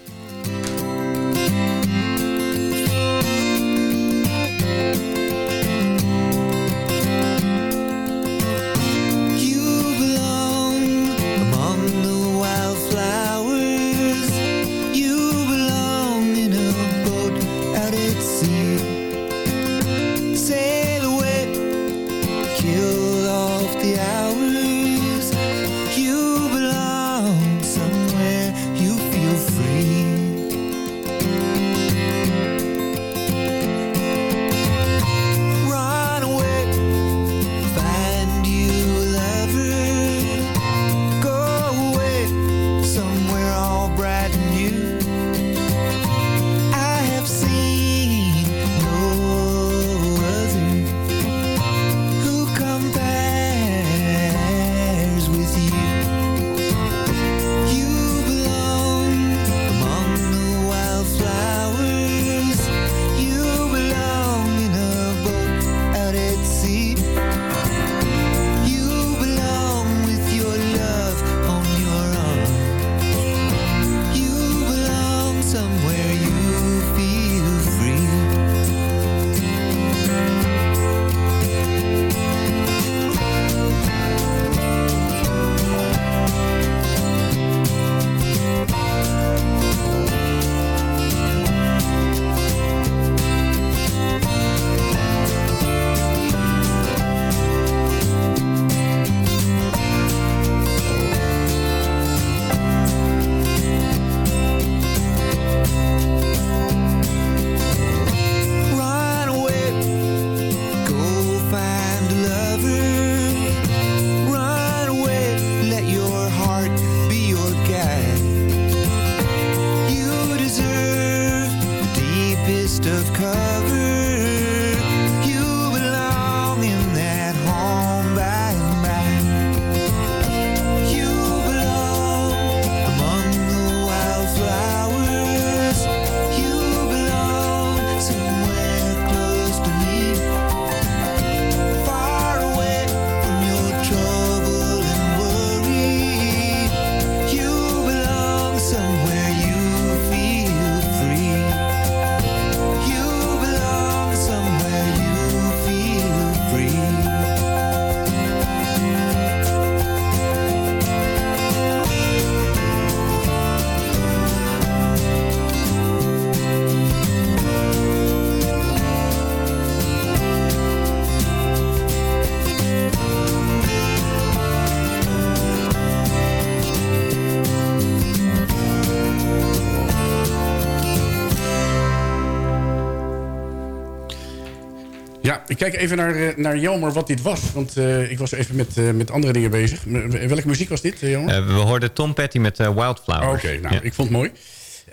Kijk even naar, eh, naar Jelmer wat dit was. Want eh, ik was even met, eh, met andere dingen bezig. M- welke muziek was dit, Jelmer? We hoorden Tom Petty met Wildflowers. Oké, nou, Ja. ik vond het mooi.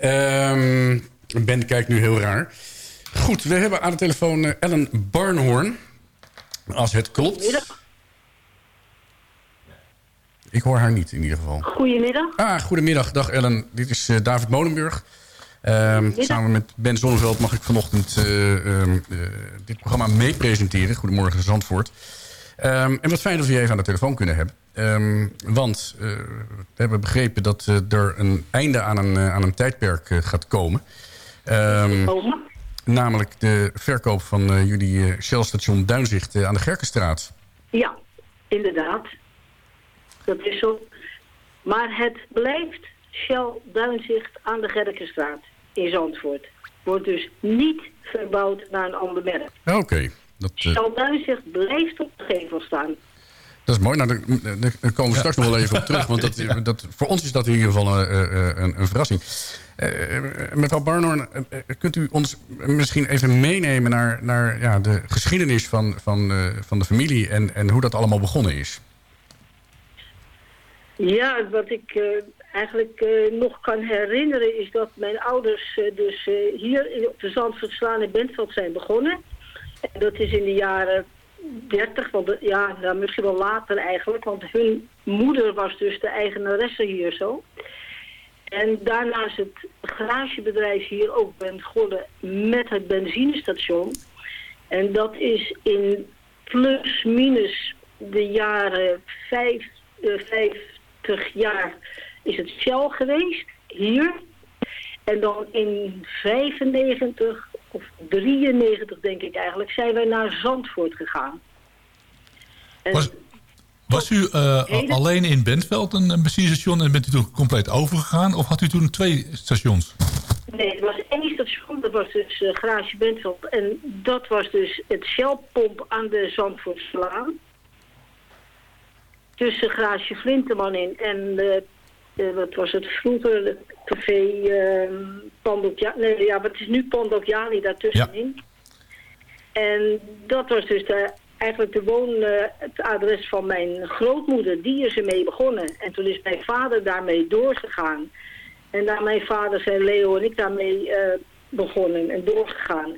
Ehm, ben kijkt nu heel raar. Goed, we hebben aan de telefoon Ellen Barnhorn. Als het klopt. Ik hoor haar niet in ieder geval. Goedemiddag. Ah, goedemiddag. Dag Ellen. Dit is David Molenburg. Ehm, samen met Ben Zonneveld mag ik vanochtend eh, ehm, eh, dit programma meepresenteren. Goedemorgen Zandvoort. Ehm, en wat fijn dat we je even aan de telefoon kunnen hebben. Want eh, we hebben begrepen dat er een einde aan een, aan een tijdperk gaat komen. Ehm, namelijk de verkoop van jullie Shell-station Duinzicht aan de Gerkenstraat. Ja, inderdaad. Dat is zo. Maar het blijft Shell Duinzicht aan de Gerkenstraat in Zandvoort. Wordt dus niet verbouwd naar een ander merk. Oké, dat, eh, Shell Duinzicht blijft op de gevel staan. Dat is mooi. Nou, daar, komen we straks nog wel even op terug. Want dat, dat, voor ons is dat in ieder geval eh, eh, een, een verrassing. Eh, eh, mevrouw Barnhorn, eh, eh, kunt u ons misschien even meenemen... naar, naar ja, de geschiedenis van, van, eh, van de familie... En, en hoe dat allemaal begonnen is? Ja, wat ik eh, eigenlijk eh, nog kan herinneren is dat mijn ouders eh, dus hier op de Zandvoortslaan in Bentveld zijn begonnen. En dat is in de jaren 30, want ja, nou, misschien wel later eigenlijk, want hun moeder was dus de eigenaresse hier zo. En daarna is het garagebedrijf hier ook begonnen met het benzinestation. En dat is in plus minus de jaren vijf, eh, 50 jaar is het Shell geweest, hier. En dan in 95 of 93 denk ik eigenlijk, zijn wij naar Zandvoort gegaan. En Was, was u eh, Hele- alleen in Bentveld een, een benzinestation en bent u toen compleet overgegaan? Of had u toen twee stations? Nee, het was één station, dat was dus eh, Garage Bentveld. En dat was dus het Shell-pomp aan de Zandvoortslaan. Tussen Garage Flinteman in en, eh, eh, wat was het vroeger, het café uh, Pandok Nee, ja, wat is nu Pandok Jali daartussenin. En dat was dus de, eigenlijk de woon, eh, het adres van mijn grootmoeder. Die is ermee begonnen. En toen is mijn vader daarmee doorgegaan. En na mijn vader zijn Leo en ik daarmee begonnen en doorgegaan.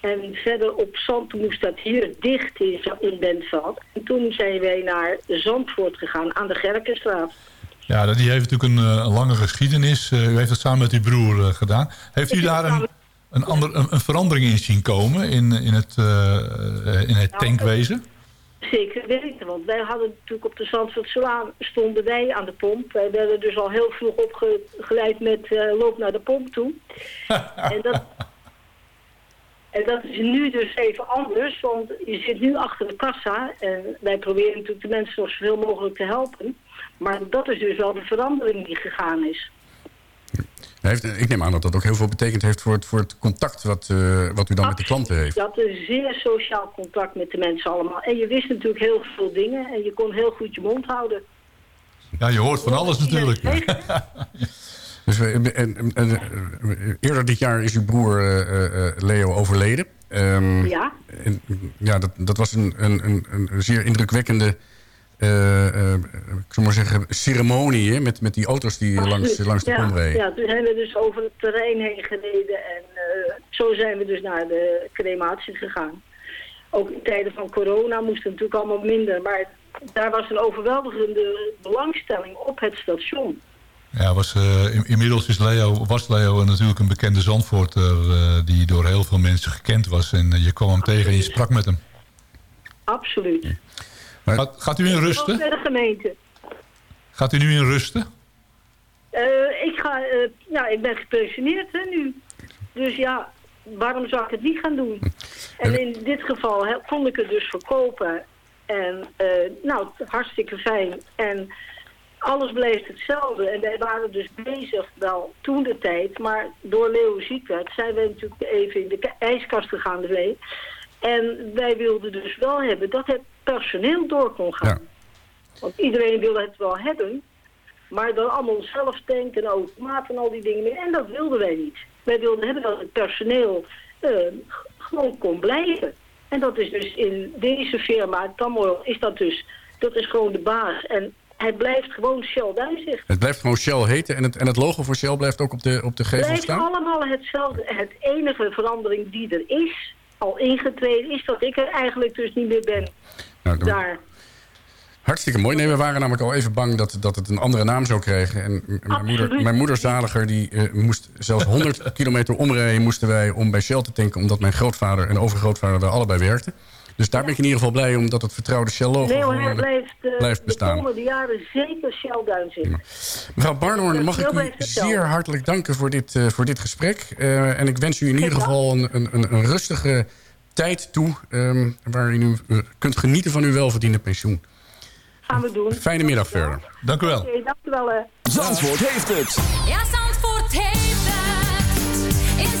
En verder op Zand moest dat hier dicht in, in Bentveld. En toen zijn wij naar Zandvoort gegaan aan de Gerkenstraat. Ja, die heeft natuurlijk een, eh, lange geschiedenis. Eh, u heeft dat samen met uw broer eh, gedaan. Heeft u daar een, een, ander, een, een verandering in zien komen in, in het, in het tankwezen? Zeker weten, want wij hadden natuurlijk op de Zandvoortselaan stonden wij aan de pomp. Wij werden dus al heel vroeg opgeleid met loop naar de pomp toe. en, dat, en dat is nu dus even anders, want je zit nu achter de kassa en wij proberen natuurlijk de mensen zo zoveel mogelijk te helpen. Maar dat is dus wel de verandering die gegaan is. Heeft, ik neem aan dat dat ook heel veel betekend heeft... voor het, voor het contact wat, eh, wat u dan met de klanten heeft. Dat is zeer sociaal contact met de mensen allemaal. En je wist natuurlijk heel veel dingen en je kon heel goed je mond houden. Ja, je hoort van alles natuurlijk. Dus we, en, en- en, eh, eerder dit jaar is uw broer eh, eh, Leo overleden. Ehm, Ja. en, ja, dat, dat was een, een, een, een zeer indrukwekkende eh, eh, ik zou maar zeggen, ceremonie hè, met, met die auto's die langs, Absoluut. langs de ja, kom reden. Ja, toen zijn we dus over het terrein heen gereden en eh, zo zijn we dus naar de crematie gegaan. Ook in tijden van corona moest het natuurlijk allemaal minder, maar daar was een overweldigende belangstelling op het station. Ja, was, eh, in- inmiddels is Leo, was Leo natuurlijk een bekende Zandvoorter... eh, die door heel veel mensen gekend was. En eh, je kwam hem tegen en je sprak met hem. Absoluut. Gaat, gaat u in rusten? bij de gemeente. Gaat u nu in rusten? Eh, ik, ga, eh, ja, ik ben gepensioneerd hè, nu. Dus ja, waarom zou ik het niet gaan doen? En in dit geval kon ik het dus verkopen. En eh, nou, hartstikke fijn. En alles bleef hetzelfde. En wij waren dus bezig wel toen de tijd. Maar door Leo ziek werd, zijn we natuurlijk even in de ijskast gegaan de week. En wij wilden dus wel hebben dat het personeel door kon gaan. Want iedereen wilde het wel hebben. Maar dan allemaal zelf tanken en automaat en al die dingen meer. En dat wilden wij niet. Wij wilden hebben dat het personeel eh, gewoon kon blijven. En dat is dus in deze firma, Tamoil, is dat dus, dat is gewoon de baas. En hij blijft gewoon Shell Duinzicht. Het blijft gewoon Shell heten en het, en het logo voor Shell blijft ook op de, op de gevel blijft staan? allemaal hetzelfde. Het enige verandering die er is, al ingetreden, is dat ik er eigenlijk dus niet meer ben. Nou, dan- Daar. Hartstikke mooi. Nee, we waren namelijk al even bang dat, dat het een andere naam zou krijgen. En moeder, mijn moeder zaliger, die eh, moest zelfs 100 kilometer omrijden... moesten wij om bij Shell te tanken... omdat mijn grootvader en overgrootvader daar allebei werkten. Dus daar ben ik in ieder geval blij om dat het vertrouwde Shell-logo... Nee hoor, hij gewoon, eh, blijft, eh, blijft de bestaan. komende jaren zeker Shell Duinzicht. Mevrouw Barnhoorn, mag ik u zeer hartelijk danken voor dit, eh, voor dit gesprek. Eh, en ik wens u in ieder geval een, een, een, een rustige tijd toe... ehm, waarin u kunt genieten van uw welverdiende pensioen. Gaan we doen. Fijne middag verder. Dank u wel. Oké, dank u wel. eh. Zandvoort heeft het. Ja, Zandvoort heeft het. In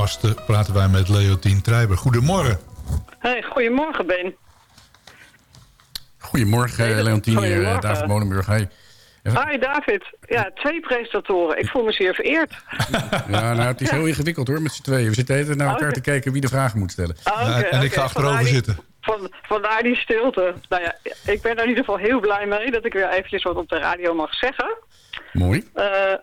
Gasten praten wij met Leontien Trijber. Goedemorgen. Hey, goedemorgen Ben. Goedemorgen, eh, Leontien, hier, eh, Goedemorgen. David Molenburg. Hey. Hi David. Ja, twee presentatoren. Ik voel me zeer vereerd. Ja, nou, het is heel ingewikkeld hoor, met z'n tweeën. We zitten even naar elkaar Oké. te kijken wie de vragen moet stellen. Oké, en ik ga achterover Vandaar die- zitten. Van, vandaar die stilte. Nou ja, ik ben er in ieder geval heel blij mee dat ik weer eventjes wat op de radio mag zeggen. Mooi.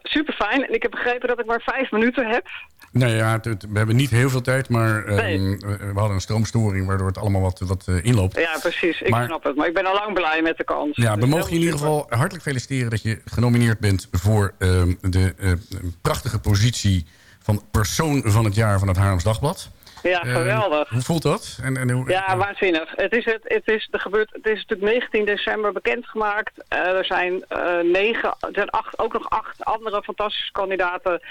super fijn. En ik heb begrepen dat ik maar vijf minuten heb. Nou ja, het- we hebben niet heel veel tijd, maar ehm, Nee. we we hadden een stroomstoring... waardoor het allemaal wat, wat eh, inloopt. Ja, precies. Ik Maar- snap het. Maar ik ben al lang blij met de kans. Ja, we Dus mogen je in ieder geval hartelijk feliciteren... dat je genomineerd bent voor ehm, de eh, prachtige positie... van persoon van het jaar van het Haarlems Dagblad. Ja, Ehm, geweldig. hoe voelt dat? En, en hoe, Ja, waanzinnig. Het is, het, het is, er gebeurt, het is natuurlijk 19 december bekendgemaakt. Eh, er zijn eh, negen, er zijn acht, ook nog acht andere fantastische kandidaten.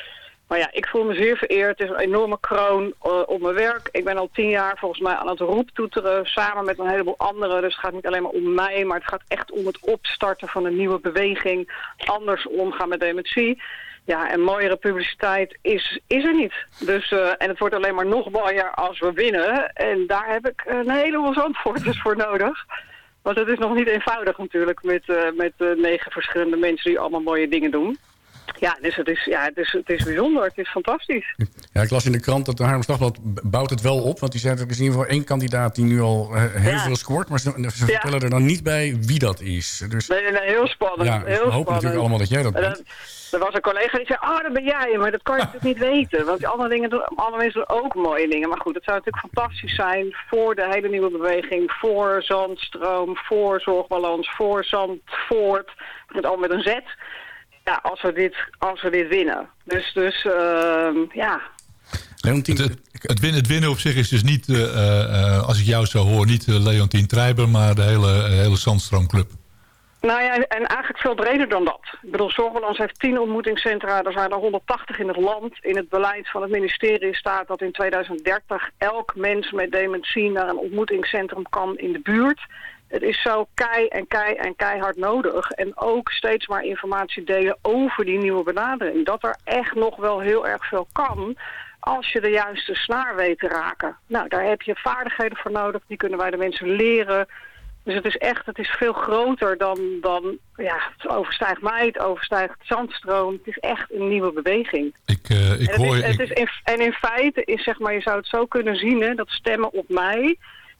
Maar ja, ik voel me zeer vereerd. Het is een enorme kroon eh, op mijn werk. Ik ben al tien jaar volgens mij aan het roeptoeteren samen met een heleboel anderen. Dus het gaat niet alleen maar om mij, maar het gaat echt om het opstarten van een nieuwe beweging. Anders omgaan met dementie. Ja, en mooiere publiciteit is, is er niet. Dus, eh, en het wordt alleen maar nog mooier als we winnen. En daar heb ik een heleboel zandvoorters voor nodig. Want het is nog niet eenvoudig natuurlijk met, eh, met negen verschillende mensen die allemaal mooie dingen doen. Ja, dus het is, ja, het is, het is bijzonder. Het is fantastisch. Ja, ik las in de krant dat de Haarlems Dagblad b- bouwt het wel op. Want die zei dat er is in ieder geval één kandidaat die nu al eh, heel Ja. veel scoort. Maar ze, ze Ja. vertellen er dan niet bij wie dat is. Dus Nee, nee, heel spannend. ja, we hopen spannend. natuurlijk allemaal dat jij dat bent. dan- Er was een collega die zei, oh, dat ben jij. Maar dat kan je natuurlijk niet weten. Want andere, dingen doen, andere mensen doen ook mooie dingen. Maar goed, het zou natuurlijk fantastisch zijn voor de hele nieuwe beweging. Voor Zandstroom, voor Zorgbalans, voor Zandvoort. Het allemaal met een Z. Ja, als we dit, als we dit winnen. Dus, dus ehm, ja, Leontien, Het, het, winnen, het winnen op zich is dus niet, eh, eh, eh, als ik jou zo hoor, niet eh, Leontien Treiber, maar de hele, hele Zandstroomclub. Nou ja, en, en eigenlijk veel breder dan dat. Ik bedoel, Zorgbalans heeft 10 ontmoetingscentra. Er zijn er 180 in het land. In het beleid van het ministerie staat dat in 2030 elk mens met dementie naar een ontmoetingscentrum kan in de buurt. Het is zo kei en kei en keihard nodig. En ook steeds maar informatie delen over die nieuwe benadering. Dat er echt nog wel heel erg veel kan als je de juiste snaar weet te raken. Nou, daar heb je vaardigheden voor nodig. Die kunnen wij de mensen leren. Dus het is echt, het is veel groter dan, dan ja, het overstijgt mij, het overstijgt Zandstroom. Het is echt een nieuwe beweging. Ik, eh, ik en, het hoor is, het ik- is in, en in feite is, zeg maar, je zou het zo kunnen zien, hè, dat stemmen op mij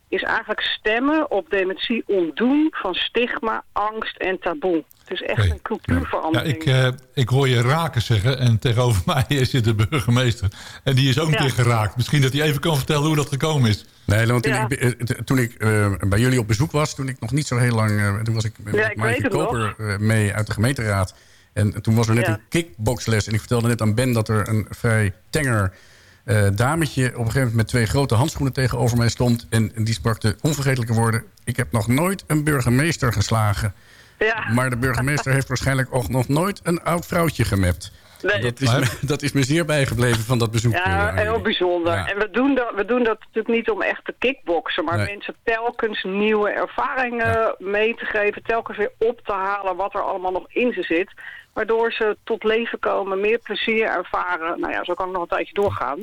is eigenlijk stemmen op dementie ontdoen van stigma, angst en taboe. Het is echt een Ja, cultuurverandering. ik, eh, ik hoor je raken zeggen en tegenover mij zit de burgemeester. En die is ook Ja. geraakt. Misschien dat hij even kan vertellen hoe dat gekomen is. Nee, want Ja. ik, eh, toen ik eh, bij jullie op bezoek was, toen ik nog niet zo heel lang... eh, toen was ik met Ja, ik Maaike. Koper mee uit de gemeenteraad. En toen was er net Ja. een kickboxles. En ik vertelde net aan Ben dat er een vrij tenger eh, dametje... op een gegeven moment met twee grote handschoenen tegenover mij stond. En, en die sprak de onvergetelijke woorden... ik heb nog nooit een burgemeester geslagen. ja. Maar de burgemeester heeft waarschijnlijk ook nog nooit een oud vrouwtje gemapt. Nee. Dat, is me, dat is me zeer bijgebleven van dat bezoek. eh, Ja, aan heel bijzonder. Ja. En we doen, dat, we doen dat natuurlijk niet om echt te kickboksen, maar Nee. mensen telkens nieuwe ervaringen mee te geven, telkens weer op te halen wat er allemaal nog in ze zit. Waardoor ze tot leven komen, meer plezier ervaren. Nou ja, zo kan ik nog een tijdje doorgaan.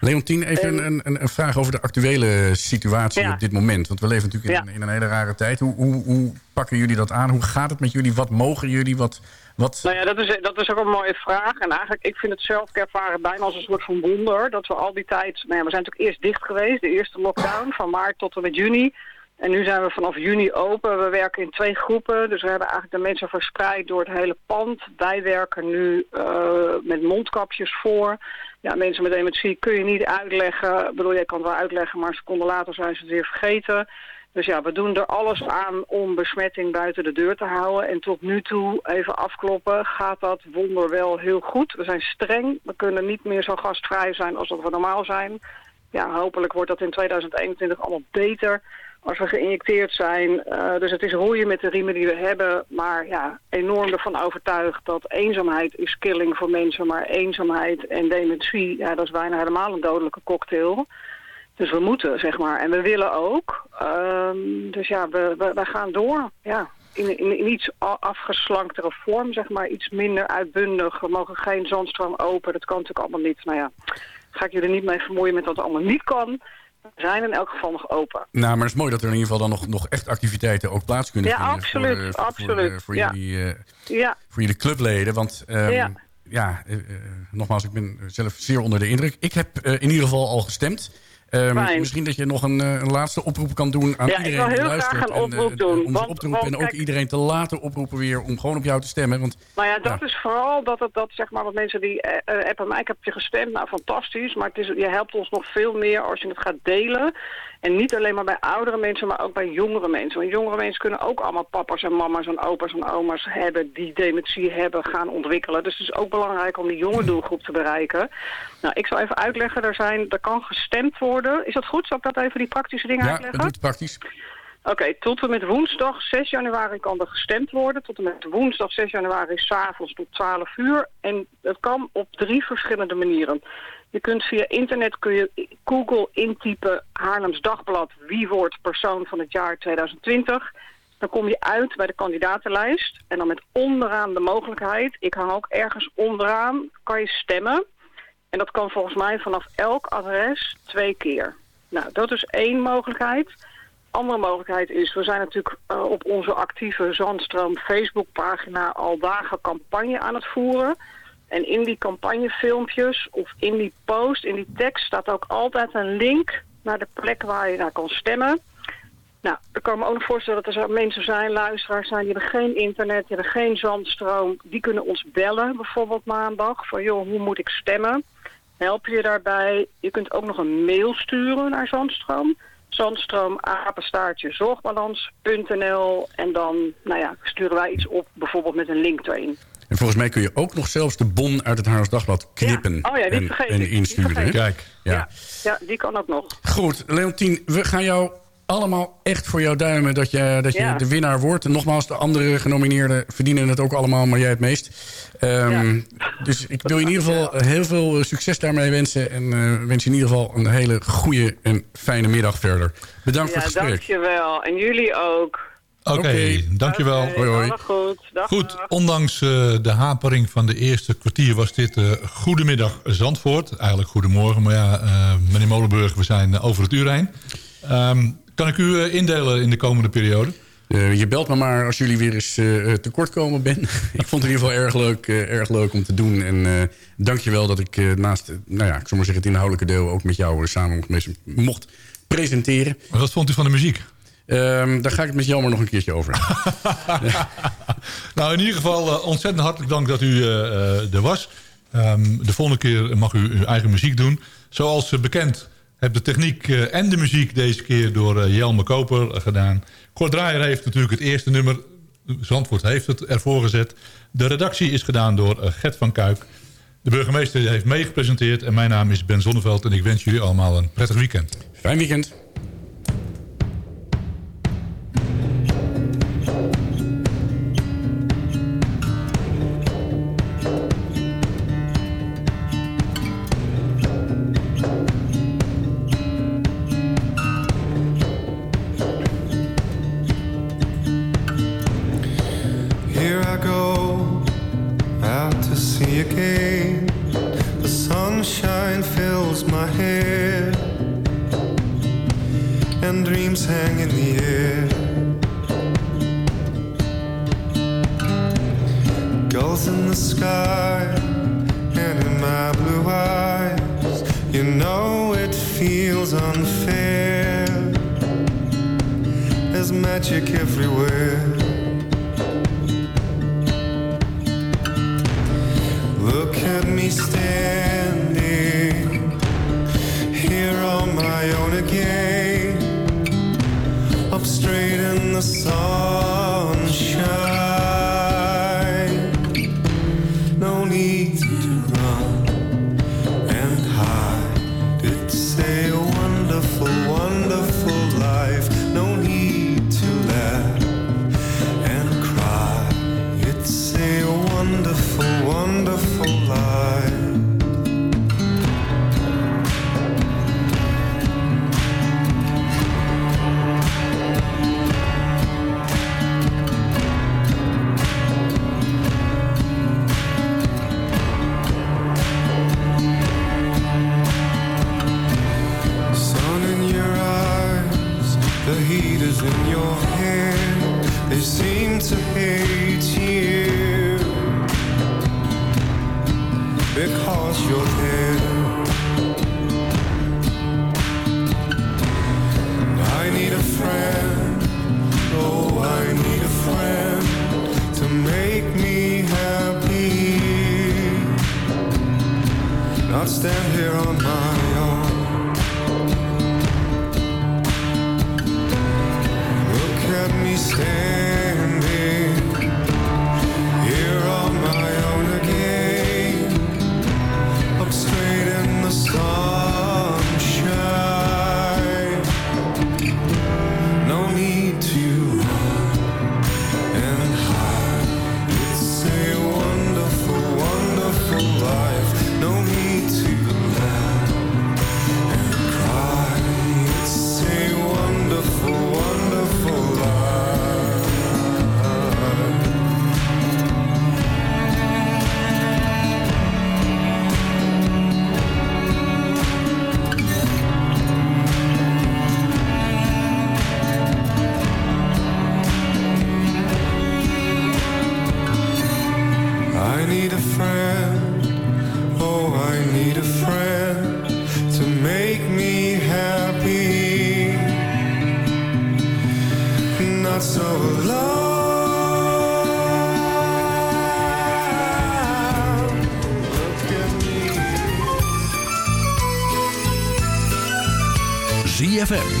Leontien, even En- een, een, een vraag over de actuele situatie Ja. op dit moment. Want we leven natuurlijk in, Ja. in een hele rare tijd. Hoe, hoe, hoe pakken jullie dat aan? Hoe gaat het met jullie? Wat mogen jullie? Wat, wat... Nou ja, dat is, dat is ook een mooie vraag. En eigenlijk, ik vind het zelf ervaren bijna als een soort van wonder. Dat we al die tijd... Nou ja, we zijn natuurlijk eerst dicht geweest. De eerste lockdown van maart tot en met juni. En nu zijn we vanaf juni open. We werken in twee groepen. Dus we hebben eigenlijk de mensen verspreid door het hele pand. Wij werken nu eh, met mondkapjes voor. Ja, mensen met dementie kun je niet uitleggen. Ik bedoel, jij kan het wel uitleggen, maar seconden later zijn ze het weer vergeten. Dus ja, we doen er alles aan om besmetting buiten de deur te houden. En tot nu toe, even afkloppen, gaat dat wonder wel heel goed. We zijn streng. We kunnen niet meer zo gastvrij zijn als dat we normaal zijn. Ja, hopelijk wordt dat in 2021 allemaal beter als we geïnjecteerd zijn. Eh, dus het is roeien met de riemen die we hebben. Maar ja, enorm ervan overtuigd dat eenzaamheid is killing voor mensen. Maar eenzaamheid en dementie, ja, dat is bijna helemaal een dodelijke cocktail. Dus we moeten, zeg maar. En we willen ook. Ehm, dus ja, we, we, gaan door. Ja. In, iets afgeslanktere vorm, zeg maar. Iets minder uitbundig. We mogen geen zandstroom open. Dat kan natuurlijk allemaal niet. Nou ja, ga ik jullie niet mee vermoeien met wat allemaal niet kan. Zijn in elk geval nog open. Nou, maar het is mooi dat er in ieder geval dan nog, nog echt activiteiten ook plaats kunnen Ja, vinden. absoluut, Voor, eh, voor, absoluut, Voor, voor ja. jullie, eh, Ja, voor jullie clubleden. Want ehm, ja, Ja. eh, eh, nogmaals, ik ben zelf zeer onder de indruk. Ik heb eh, in ieder geval al gestemd. Ehm, misschien dat je nog een, eh, een laatste oproep kan doen aan Ja, ik iedereen wil die heel luistert. graag een en, eh, oproep doen, Om want- want en ook kijk- iedereen te laten oproepen weer om gewoon op jou te stemmen. Want Nou ja, dat is vooral dat, het, dat zeg maar, wat mensen die eh, appen mij, ik heb je gestemd, nou fantastisch, maar het is, je helpt ons nog veel meer als je het gaat delen. En niet alleen maar bij oudere mensen, maar ook bij jongere mensen. Want jongere mensen kunnen ook allemaal papa's en mama's en opa's en oma's hebben die dementie hebben gaan ontwikkelen. Dus het is ook belangrijk om die jonge doelgroep te bereiken. Nou, ik zal even uitleggen, er, zijn, er kan gestemd worden. Is dat goed? Zal ik dat even die praktische dingen ja, uitleggen? dat doet praktisch. Oké, tot en met woensdag 6 januari kan er gestemd worden. Tot en met woensdag 6 januari s'avonds tot 12 uur. En dat kan op drie verschillende manieren. Je kunt via internet kun je Google intypen Haarlems Dagblad wie wordt persoon van het jaar 2020. Dan kom je uit bij de kandidatenlijst. En dan met onderaan de mogelijkheid, ik hang ook ergens onderaan, kan je stemmen. En dat kan volgens mij vanaf elk adres twee keer. Nou, dat is één mogelijkheid. Andere mogelijkheid is, we zijn natuurlijk eh, op onze actieve Zandstroom Facebookpagina al dagen campagne aan het voeren. En in die campagnefilmpjes of in die post, in die tekst, staat ook altijd een link naar de plek waar je naar kan stemmen. Nou, ik kan me ook nog voorstellen dat er mensen zijn, luisteraars zijn, die hebben geen internet, die hebben geen zandstroom. Die kunnen ons bellen, bijvoorbeeld maandag, van joh, hoe moet ik stemmen? Help je daarbij. Je kunt ook nog een mail sturen naar Zandstroom. Zandstroom, apenstaartje, zorgbalans.nl. En dan, nou ja, sturen wij iets op, bijvoorbeeld met een link erin. En volgens mij kun je ook nog zelfs de bon uit het Haarlems Dagblad knippen Ja. Oh ja, die en, en insturen. Kijk. Ja. Ja, die kan ook nog. Goed, Leontien, we gaan jou allemaal echt voor jou duimen dat je, dat je Ja. de winnaar wordt. En nogmaals, de andere genomineerden verdienen het ook allemaal, maar jij het meest. Ehm, Dus ik wil je in ieder geval heel veel eh, succes daarmee wensen. En eh, wens je in ieder geval een hele goede en fijne middag verder. Bedankt voor het gesprek. dankjewel. En jullie ook. Oké, dankjewel. Alle goed. Dag, Goed, dag. ondanks eh, de hapering van de eerste kwartier was dit eh Goedemiddag Zandvoort. Eigenlijk goedemorgen, maar ja, eh, meneer Molenburg, we zijn over het uur heen. Ehm, kan ik u indelen in de komende periode? Eh, je belt me maar als jullie weer eens eh tekort komen ben. ik vond het in ieder geval erg leuk, eh, erg leuk om te doen. En eh dank je wel dat ik eh, naast nou ja, ik zal maar zeggen, het inhoudelijke deel... ook met jou samen mocht- mocht presenteren. Maar wat vond u van de muziek? Ehm, daar ga ik het met maar nog een keertje over. Nou, in ieder geval eh, ontzettend hartelijk dank dat u eh, eh, er was. Ehm, de volgende keer mag u uw eigen muziek doen. Zoals bekend heb de techniek en de muziek deze keer door eh, Jelme Koper gedaan. Kort Draaier heeft natuurlijk het eerste nummer. Zandvoort heeft het ervoor gezet. De redactie is gedaan door Gert van Kuik. De burgemeester heeft meegepresenteerd. En mijn naam is Ben Zonneveld. En ik wens jullie allemaal een prettig weekend. Fijn weekend. Seem to hate you because you're there.